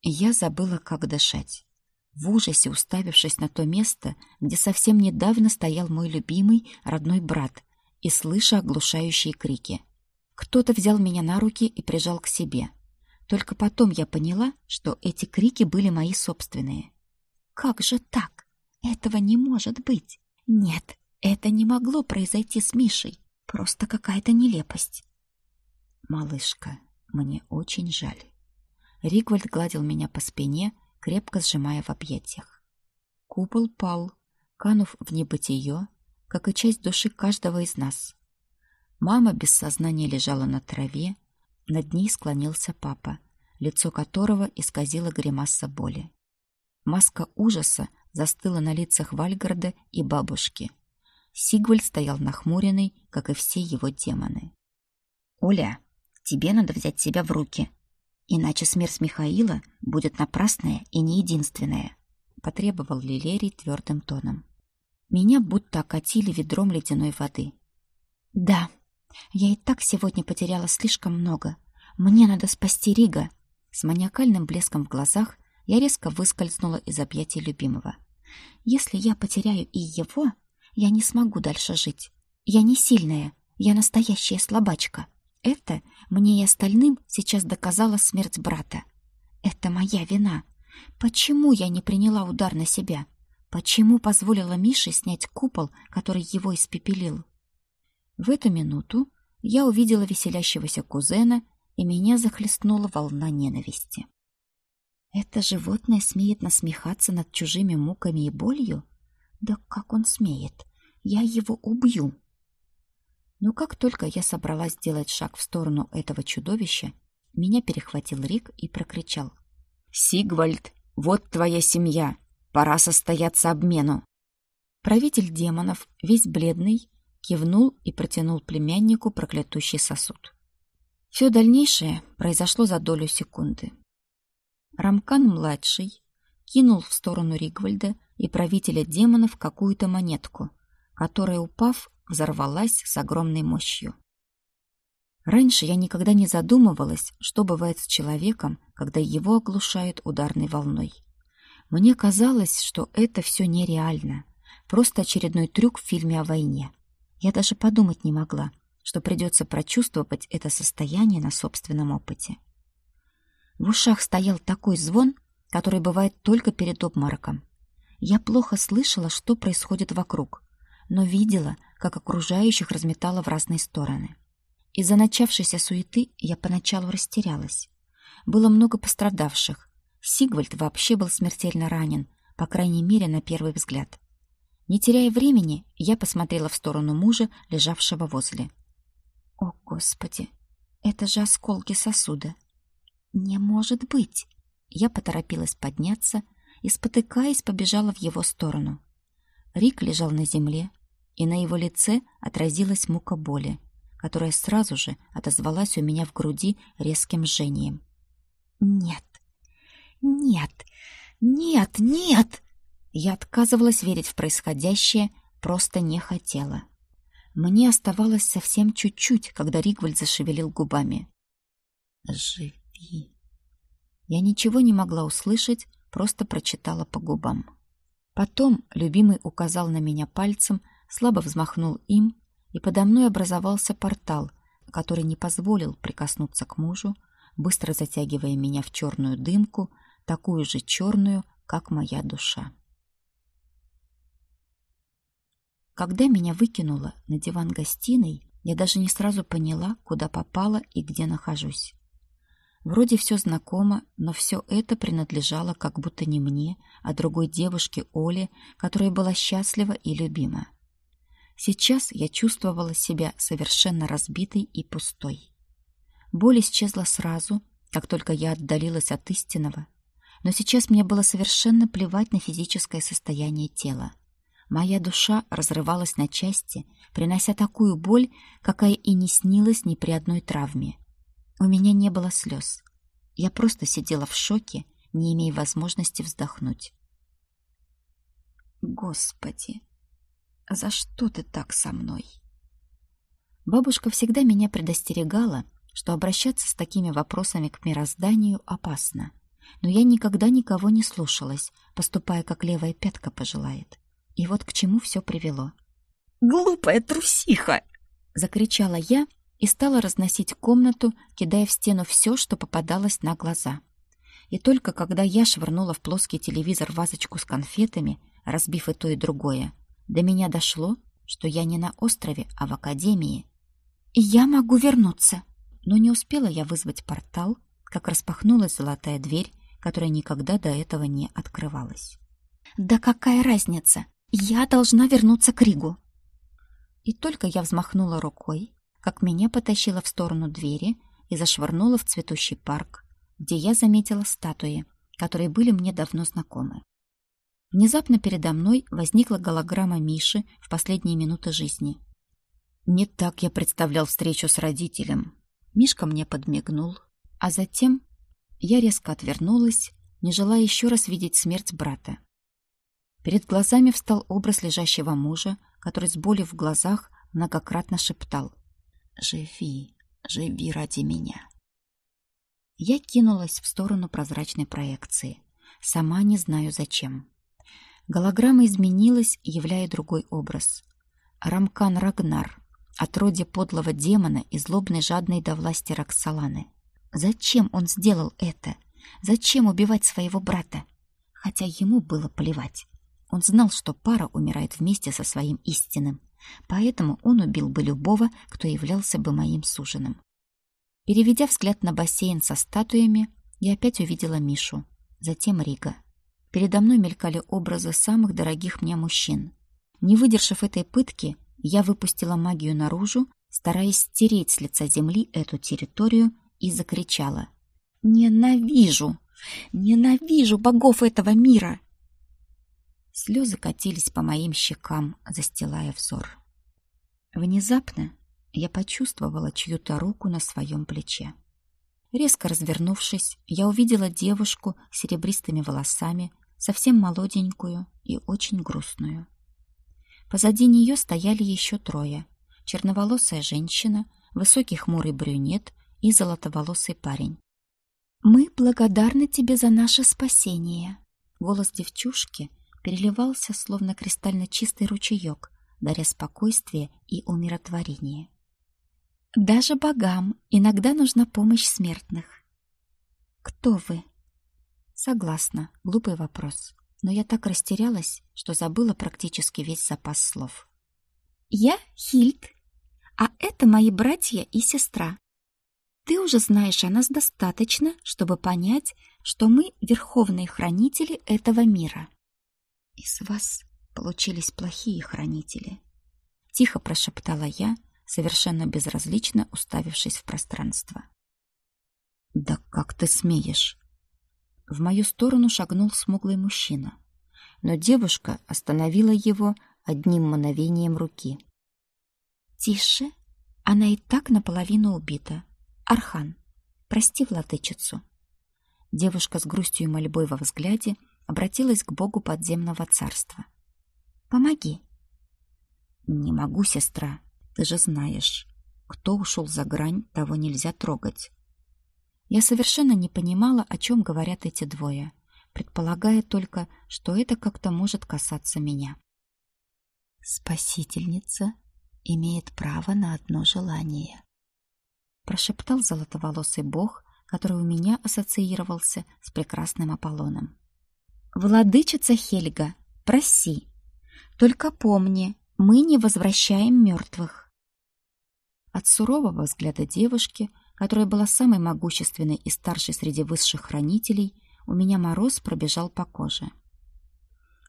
Я забыла, как дышать. В ужасе уставившись на то место, где совсем недавно стоял мой любимый родной брат, и слыша оглушающие крики. Кто-то взял меня на руки и прижал к себе — только потом я поняла, что эти крики были мои собственные. «Как же так? Этого не может быть! Нет, это не могло произойти с Мишей. Просто какая-то нелепость!» «Малышка, мне очень жаль». Ригвальд гладил меня по спине, крепко сжимая в объятиях. Купол пал, канув в небытие, как и часть души каждого из нас. Мама без сознания лежала на траве, над ней склонился папа, лицо которого исказило гримаса боли. Маска ужаса застыла на лицах Вальгарда и бабушки. Сигвальд стоял нахмуренный, как и все его демоны. «Оля, тебе надо взять себя в руки, иначе смерть Михаила будет напрасная и не единственная», потребовал Лилерий твердым тоном. Меня будто окатили ведром ледяной воды. «Да, я и так сегодня потеряла слишком много. Мне надо спасти Рига. С маниакальным блеском в глазах я резко выскользнула из объятий любимого. Если я потеряю и его, я не смогу дальше жить. Я не сильная, я настоящая слабачка. Это мне и остальным сейчас доказала смерть брата. Это моя вина. Почему я не приняла удар на себя? Почему позволила Мише снять купол, который его испепелил? В эту минуту я увидела веселящегося кузена, и меня захлестнула волна ненависти. Это животное смеет насмехаться над чужими муками и болью? Да как он смеет? Я его убью! Но как только я собралась сделать шаг в сторону этого чудовища, меня перехватил Рик и прокричал. «Сигвальд, вот твоя семья! Пора состояться обмену!» Правитель демонов, весь бледный, кивнул и протянул племяннику проклятущий сосуд. Все дальнейшее произошло за долю секунды. Рамкан-младший кинул в сторону Ригвальда и правителя демонов какую-то монетку, которая, упав, взорвалась с огромной мощью. Раньше я никогда не задумывалась, что бывает с человеком, когда его оглушают ударной волной. Мне казалось, что это все нереально, просто очередной трюк в фильме о войне. Я даже подумать не могла, что придется прочувствовать это состояние на собственном опыте. В ушах стоял такой звон, который бывает только перед обмороком. Я плохо слышала, что происходит вокруг, но видела, как окружающих разметало в разные стороны. Из-за начавшейся суеты я поначалу растерялась. Было много пострадавших. Сигвальд вообще был смертельно ранен, по крайней мере, на первый взгляд. Не теряя времени, я посмотрела в сторону мужа, лежавшего возле. О, Господи! Это же осколки сосуда. Не может быть! Я поторопилась подняться и, спотыкаясь, побежала в его сторону. Рик лежал на земле, и на его лице отразилась мука боли которая сразу же отозвалась у меня в груди резким жжением. «Нет! Нет! Нет! Нет!» Я отказывалась верить в происходящее, просто не хотела. Мне оставалось совсем чуть-чуть, когда Ригвальд зашевелил губами. «Живи!» Я ничего не могла услышать, просто прочитала по губам. Потом любимый указал на меня пальцем, слабо взмахнул им, и подо мной образовался портал, который не позволил прикоснуться к мужу, быстро затягивая меня в черную дымку, такую же черную, как моя душа. Когда меня выкинуло на диван гостиной, я даже не сразу поняла, куда попала и где нахожусь. Вроде все знакомо, но все это принадлежало как будто не мне, а другой девушке Оле, которая была счастлива и любима. Сейчас я чувствовала себя совершенно разбитой и пустой. Боль исчезла сразу, как только я отдалилась от истинного, но сейчас мне было совершенно плевать на физическое состояние тела. Моя душа разрывалась на части, принося такую боль, какая и не снилась ни при одной травме. У меня не было слез. Я просто сидела в шоке, не имея возможности вздохнуть. Господи, за что ты так со мной? Бабушка всегда меня предостерегала, что обращаться с такими вопросами к мирозданию опасно. Но я никогда никого не слушалась, поступая, как левая пятка пожелает. И вот к чему все привело. «Глупая трусиха!» — закричала я и стала разносить комнату, кидая в стену все, что попадалось на глаза. И только когда я швырнула в плоский телевизор вазочку с конфетами, разбив и то, и другое, до меня дошло, что я не на острове, а в академии. И я могу вернуться. Но не успела я вызвать портал, как распахнулась золотая дверь, которая никогда до этого не открывалась. Да какая разница? Я должна вернуться к Ригу. И только я взмахнула рукой, как меня потащило в сторону двери и зашвырнуло в цветущий парк, где я заметила статуи, которые были мне давно знакомы. Внезапно передо мной возникла голограмма Миши в последние минуты жизни. Не так я представлял встречу с родителем. Мишка мне подмигнул, а затем я резко отвернулась, не желая еще раз видеть смерть брата. Перед глазами встал образ лежащего мужа, который с болью в глазах многократно шептал «Живи, живи ради меня». Я кинулась в сторону прозрачной проекции, сама не знаю зачем. Голограмма изменилась, являя другой образ. Рамкан Рагнар, отродье подлого демона и злобной жадной до власти Роксоланы. Зачем он сделал это? Зачем убивать своего брата? Хотя ему было плевать. Он знал, что пара умирает вместе со своим истинным, поэтому он убил бы любого, кто являлся бы моим суженым. Переведя взгляд на бассейн со статуями, я опять увидела Мишу, затем Рига. Передо мной мелькали образы самых дорогих мне мужчин. Не выдержав этой пытки, я выпустила магию наружу, стараясь стереть с лица земли эту территорию, и закричала. «Ненавижу! Ненавижу богов этого мира!» Слезы катились по моим щекам, застилая взор. Внезапно я почувствовала чью-то руку на своем плече. Резко развернувшись, я увидела девушку с серебристыми волосами, совсем молоденькую и очень грустную. Позади нее стояли еще трое. Черноволосая женщина, высокий хмурый брюнет и золотоволосый парень. «Мы благодарны тебе за наше спасение!» Голос девчушки переливался, словно кристально чистый ручеек, даря спокойствие и умиротворение. «Даже богам иногда нужна помощь смертных». «Кто вы?» «Согласна, глупый вопрос, но я так растерялась, что забыла практически весь запас слов». «Я Хильд, а это мои братья и сестра. Ты уже знаешь о нас достаточно, чтобы понять, что мы верховные хранители этого мира. Из вас получились плохие хранители. Тихо прошептала я, совершенно безразлично уставившись в пространство. «Да как ты смеешь?» В мою сторону шагнул смуглый мужчина, но девушка остановила его одним мановением руки. «Тише, она и так наполовину убита. Архан, прости владычицу». Девушка с грустью и мольбой во взгляде обратилась к богу подземного царства. «Помоги». «Не могу, сестра, ты же знаешь. Кто ушел за грань, того нельзя трогать». Я совершенно не понимала, о чем говорят эти двое, предполагая только, что это как-то может касаться меня. «Спасительница имеет право на одно желание», прошептал золотоволосый бог, который у меня ассоциировался с прекрасным Аполлоном. «Владычица Хельга, проси. Только помни, мы не возвращаем мертвых». От сурового взгляда девушки, которая была самой могущественной и старшей среди высших хранителей, у меня мороз пробежал по коже.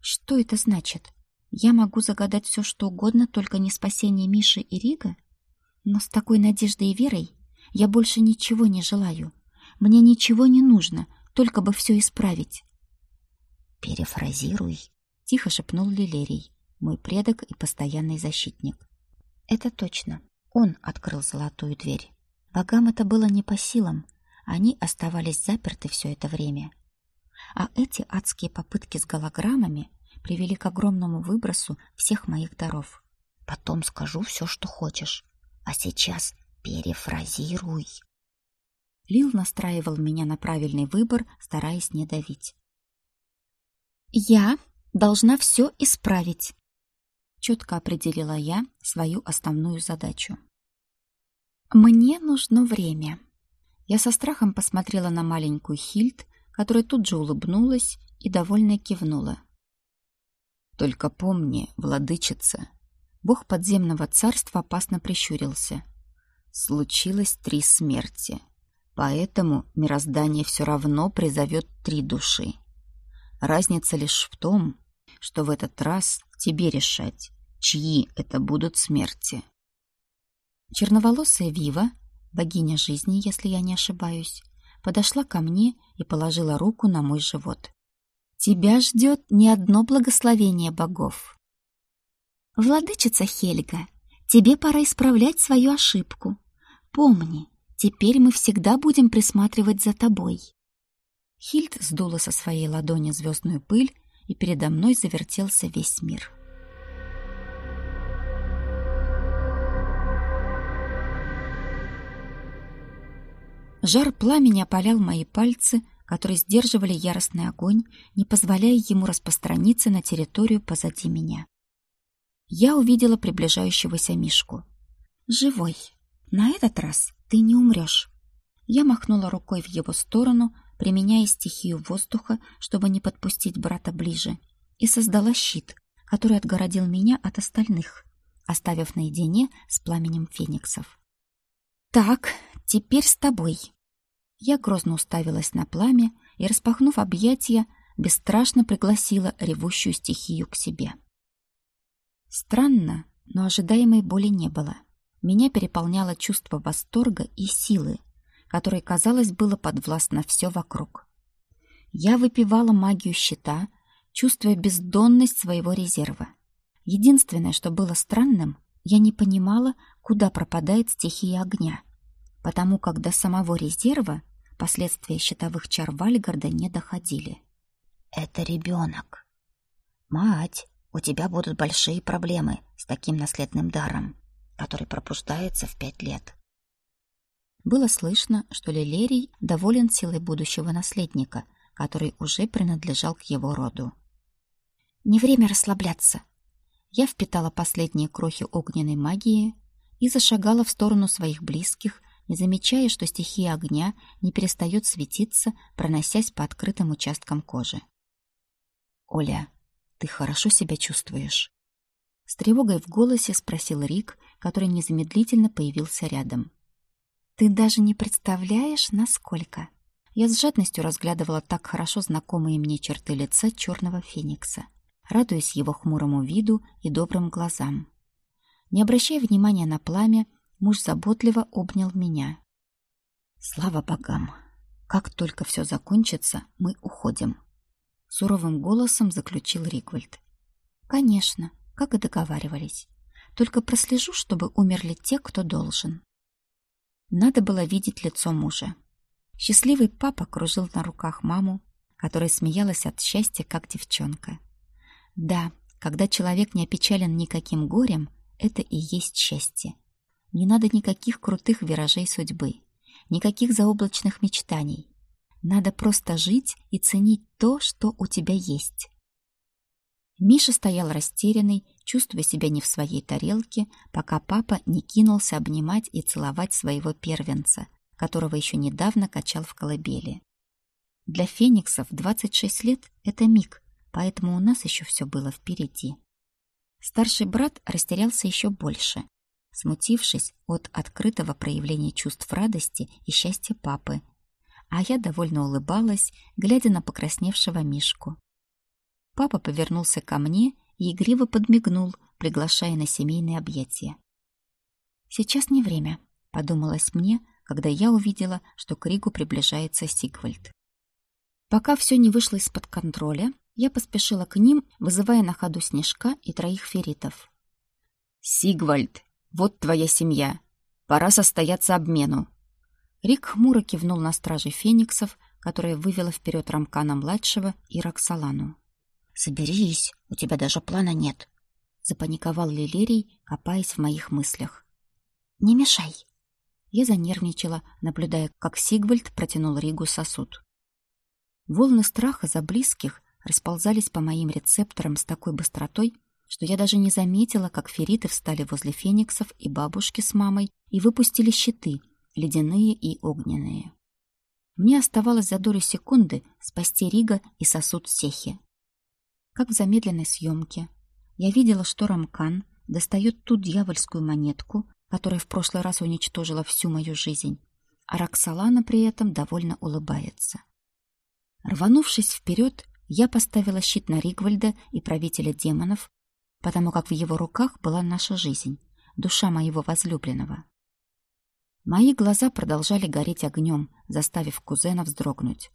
«Что это значит? Я могу загадать все, что угодно, только не спасение Миши и Рига? Но с такой надеждой и верой я больше ничего не желаю. Мне ничего не нужно, только бы все исправить. «Перефразируй», — тихо шепнул Лилерий, мой предок и постоянный защитник. «Это точно. Он открыл золотую дверь. Богам это было не по силам. Они оставались заперты все это время. А эти адские попытки с голограммами привели к огромному выбросу всех моих даров. Потом скажу все, что хочешь. А сейчас перефразируй. Лил настраивал меня на правильный выбор, стараясь не давить. «Я должна все исправить», — четко определила я свою основную задачу. «Мне нужно время». Я со страхом посмотрела на маленькую Хильд, которая тут же улыбнулась и довольно кивнула. «Только помни, владычица!» Бог подземного царства опасно прищурился. «Случилось три смерти. Поэтому мироздание все равно призовет три души. Разница лишь в том, что в этот раз тебе решать, чьи это будут смерти. Черноволосая Вива, богиня жизни, если я не ошибаюсь, подошла ко мне и положила руку на мой живот. «Тебя ждет не одно благословение богов». «Владычица Хельга, тебе пора исправлять свою ошибку. Помни, Теперь мы всегда будем присматривать за тобой. Хильд сдула со своей ладони звездную пыль, и передо мной завертелся весь мир. Жар пламени опалял мои пальцы, которые сдерживали яростный огонь, не позволяя ему распространиться на территорию позади меня. Я увидела приближающегося Мишку. Живой. На этот раз ты не умрешь. Я махнула рукой в его сторону, применяя стихию воздуха, чтобы не подпустить брата ближе, и создала щит, который отгородил меня от остальных, оставив наедине с пламенем фениксов. «Так, теперь с тобой». Я грозно уставилась на пламя и, распахнув объятия, бесстрашно пригласила ревущую стихию к себе. Странно, но ожидаемой боли не было меня переполняло чувство восторга и силы, которой, казалось, было подвластно все вокруг. Я выпивала магию щита, чувствуя бездонность своего резерва. Единственное, что было странным, я не понимала, куда пропадает стихия огня, потому как до самого резерва последствия щитовых чар Вальгарда не доходили. «Это ребенок. Мать, у тебя будут большие проблемы с таким наследным даром», который пробуждается в пять лет. Было слышно, что Лилерий доволен силой будущего наследника, который уже принадлежал к его роду. «Не время расслабляться!» Я впитала последние крохи огненной магии и зашагала в сторону своих близких, не замечая, что стихия огня не перестает светиться, проносясь по открытым участкам кожи. «Оля, ты хорошо себя чувствуешь?» С тревогой в голосе спросил Рик, который незамедлительно появился рядом. «Ты даже не представляешь, насколько...» Я с жадностью разглядывала так хорошо знакомые мне черты лица черного феникса, радуясь его хмурому виду и добрым глазам. Не обращая внимания на пламя, муж заботливо обнял меня. «Слава богам! Как только все закончится, мы уходим!» Суровым голосом заключил Ригвальд. «Конечно!» как и договаривались. Только прослежу, чтобы умерли те, кто должен. Надо было видеть лицо мужа. Счастливый папа кружил на руках маму, которая смеялась от счастья, как девчонка. Да, когда человек не опечален никаким горем, это и есть счастье. Не надо никаких крутых виражей судьбы, никаких заоблачных мечтаний. Надо просто жить и ценить то, что у тебя есть. Миша стоял растерянный, чувствуя себя не в своей тарелке, пока папа не кинулся обнимать и целовать своего первенца, которого еще недавно качал в колыбели. Для фениксов 26 лет — это миг, поэтому у нас еще все было впереди. Старший брат растерялся еще больше, смутившись от открытого проявления чувств радости и счастья папы, а я довольно улыбалась, глядя на покрасневшего Мишку. Папа повернулся ко мне и игриво подмигнул, приглашая на семейные объятия. «Сейчас не время», — подумалось мне, когда я увидела, что к Ригу приближается Сигвальд. Пока все не вышло из-под контроля, я поспешила к ним, вызывая на ходу Снежка и троих феритов. «Сигвальд, вот твоя семья. Пора состояться обмену». Рик хмуро кивнул на стражи фениксов, которая вывела вперед Рамкана-младшего и Роксолану. «Соберись, у тебя даже плана нет», — запаниковал Лилерий, копаясь в моих мыслях. «Не мешай». Я занервничала, наблюдая, как Сигвальд протянул Ригу сосуд. Волны страха за близких расползались по моим рецепторам с такой быстротой, что я даже не заметила, как фериты встали возле фениксов и бабушки с мамой и выпустили щиты, ледяные и огненные. Мне оставалось за долю секунды спасти Рига и сосуд Сехи как в замедленной съемке. Я видела, что Рамкан достает ту дьявольскую монетку, которая в прошлый раз уничтожила всю мою жизнь, а Роксолана при этом довольно улыбается. Рванувшись вперед, я поставила щит на Ригвальда и правителя демонов, потому как в его руках была наша жизнь, душа моего возлюбленного. Мои глаза продолжали гореть огнем, заставив кузена вздрогнуть.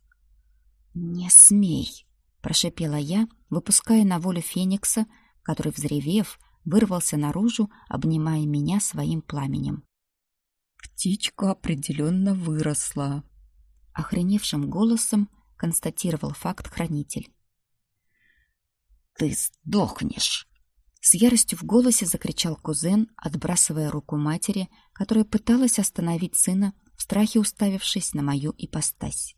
«Не смей!» — прошипела я, выпуская на волю Феникса, который, взревев, вырвался наружу, обнимая меня своим пламенем. «Птичка определенно выросла», — охреневшим голосом констатировал факт хранитель. «Ты сдохнешь!» С яростью в голосе закричал кузен, отбрасывая руку матери, которая пыталась остановить сына, в страхе уставившись на мою ипостась.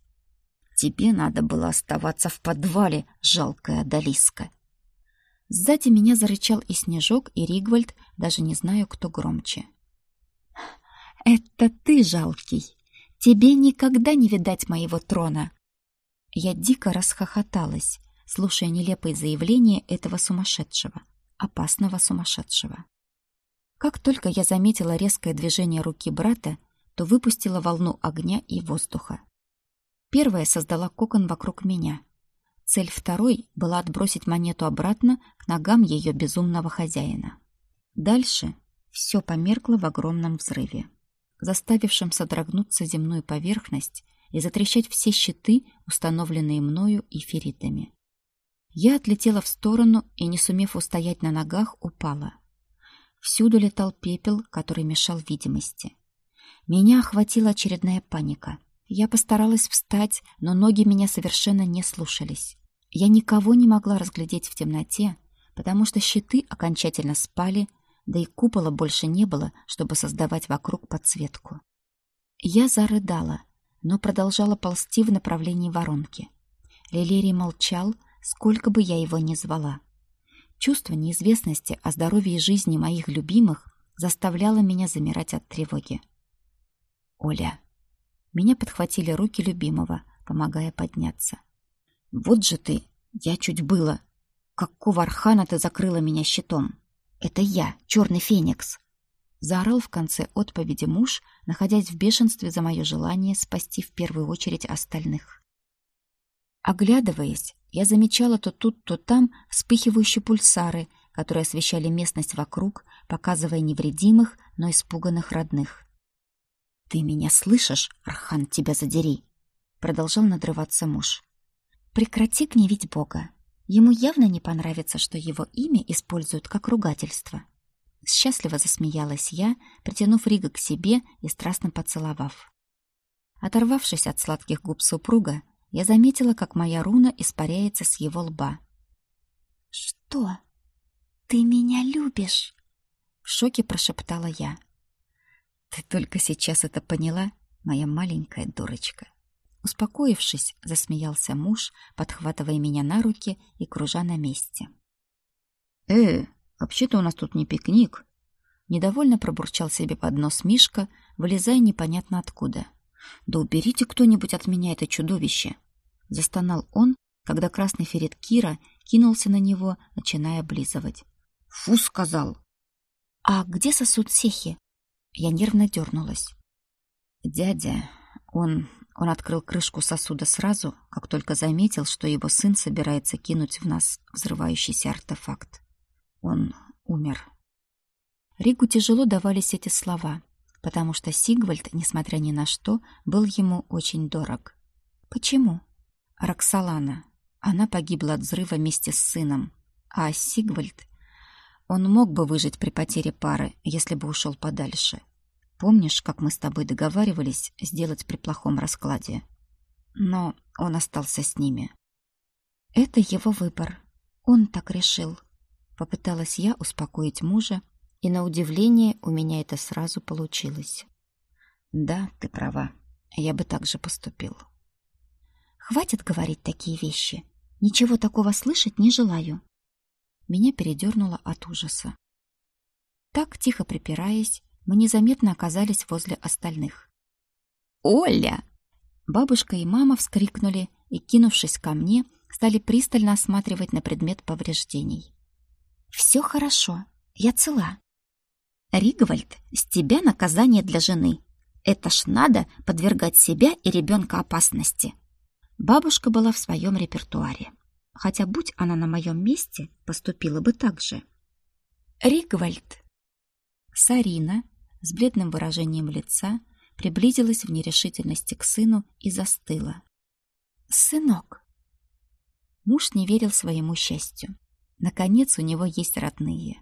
Тебе надо было оставаться в подвале, жалкая Далиска. Сзади меня зарычал и Снежок, и Ригвальд, даже не знаю, кто громче. «Это ты, жалкий! Тебе никогда не видать моего трона!» Я дико расхохоталась, слушая нелепые заявления этого сумасшедшего, опасного сумасшедшего. Как только я заметила резкое движение руки брата, то выпустила волну огня и воздуха. Первая создала кокон вокруг меня. Цель второй была отбросить монету обратно к ногам ее безумного хозяина. Дальше все померкло в огромном взрыве, заставившем содрогнуться земную поверхность и затрещать все щиты, установленные мною и феритами. Я отлетела в сторону и, не сумев устоять на ногах, упала. Всюду летал пепел, который мешал видимости. Меня охватила очередная паника — я постаралась встать, но ноги меня совершенно не слушались. Я никого не могла разглядеть в темноте, потому что щиты окончательно спали, да и купола больше не было, чтобы создавать вокруг подсветку. Я зарыдала, но продолжала ползти в направлении воронки. Лилерий молчал, сколько бы я его ни звала. Чувство неизвестности о здоровье и жизни моих любимых заставляло меня замирать от тревоги. «Оля!» Меня подхватили руки любимого, помогая подняться. «Вот же ты! Я чуть было! Какого архана ты закрыла меня щитом? Это я, черный феникс!» Заорал в конце отповеди муж, находясь в бешенстве за мое желание спасти в первую очередь остальных. Оглядываясь, я замечала то тут, то там вспыхивающие пульсары, которые освещали местность вокруг, показывая невредимых, но испуганных родных. «Ты меня слышишь, Архан, тебя задери!» Продолжал надрываться муж. «Прекрати гневить Бога. Ему явно не понравится, что его имя используют как ругательство». Счастливо засмеялась я, притянув Рига к себе и страстно поцеловав. Оторвавшись от сладких губ супруга, я заметила, как моя руна испаряется с его лба. «Что? Ты меня любишь?» В шоке прошептала я. «Ты только сейчас это поняла, моя маленькая дурочка?» Успокоившись, засмеялся муж, подхватывая меня на руки и кружа на месте. «Э, вообще-то у нас тут не пикник!» Недовольно пробурчал себе под нос Мишка, вылезая непонятно откуда. «Да уберите кто-нибудь от меня это чудовище!» Застонал он, когда красный ферет Кира кинулся на него, начиная облизывать. «Фу!» — сказал. «А где сосуд Сехи?» Я нервно дернулась. Дядя, он... Он открыл крышку сосуда сразу, как только заметил, что его сын собирается кинуть в нас взрывающийся артефакт. Он умер. Ригу тяжело давались эти слова, потому что Сигвальд, несмотря ни на что, был ему очень дорог. Почему? Роксолана. Она погибла от взрыва вместе с сыном. А Сигвальд... Он мог бы выжить при потере пары, если бы ушел подальше. Помнишь, как мы с тобой договаривались сделать при плохом раскладе? Но он остался с ними. Это его выбор. Он так решил. Попыталась я успокоить мужа, и на удивление у меня это сразу получилось. Да, ты права. Я бы так же поступил. Хватит говорить такие вещи. Ничего такого слышать не желаю. Меня передернуло от ужаса. Так, тихо припираясь, мы незаметно оказались возле остальных. «Оля!» Бабушка и мама вскрикнули и, кинувшись ко мне, стали пристально осматривать на предмет повреждений. «Все хорошо, я цела». «Ригвальд, с тебя наказание для жены. Это ж надо подвергать себя и ребенка опасности». Бабушка была в своем репертуаре. Хотя, будь она на моем месте, поступила бы так же. «Ригвальд!» Сарина, с бледным выражением лица приблизилась в нерешительности к сыну и застыла. «Сынок!» Муж не верил своему счастью. Наконец у него есть родные.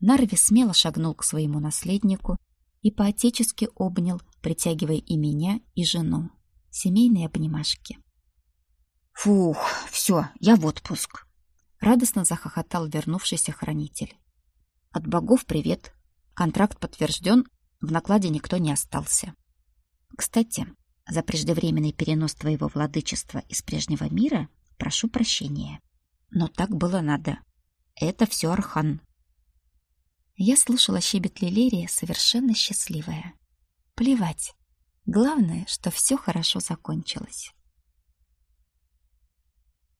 Нарви смело шагнул к своему наследнику и поотечески обнял, притягивая и меня, и жену. Семейные обнимашки. «Фух, все, я в отпуск!» Радостно захохотал вернувшийся хранитель. «От богов привет!» Контракт подтвержден, в накладе никто не остался. Кстати, за преждевременный перенос твоего владычества из прежнего мира прошу прощения. Но так было надо. Это все Архан. Я слушала щебет Лилерии, совершенно счастливая. Плевать. Главное, что все хорошо закончилось.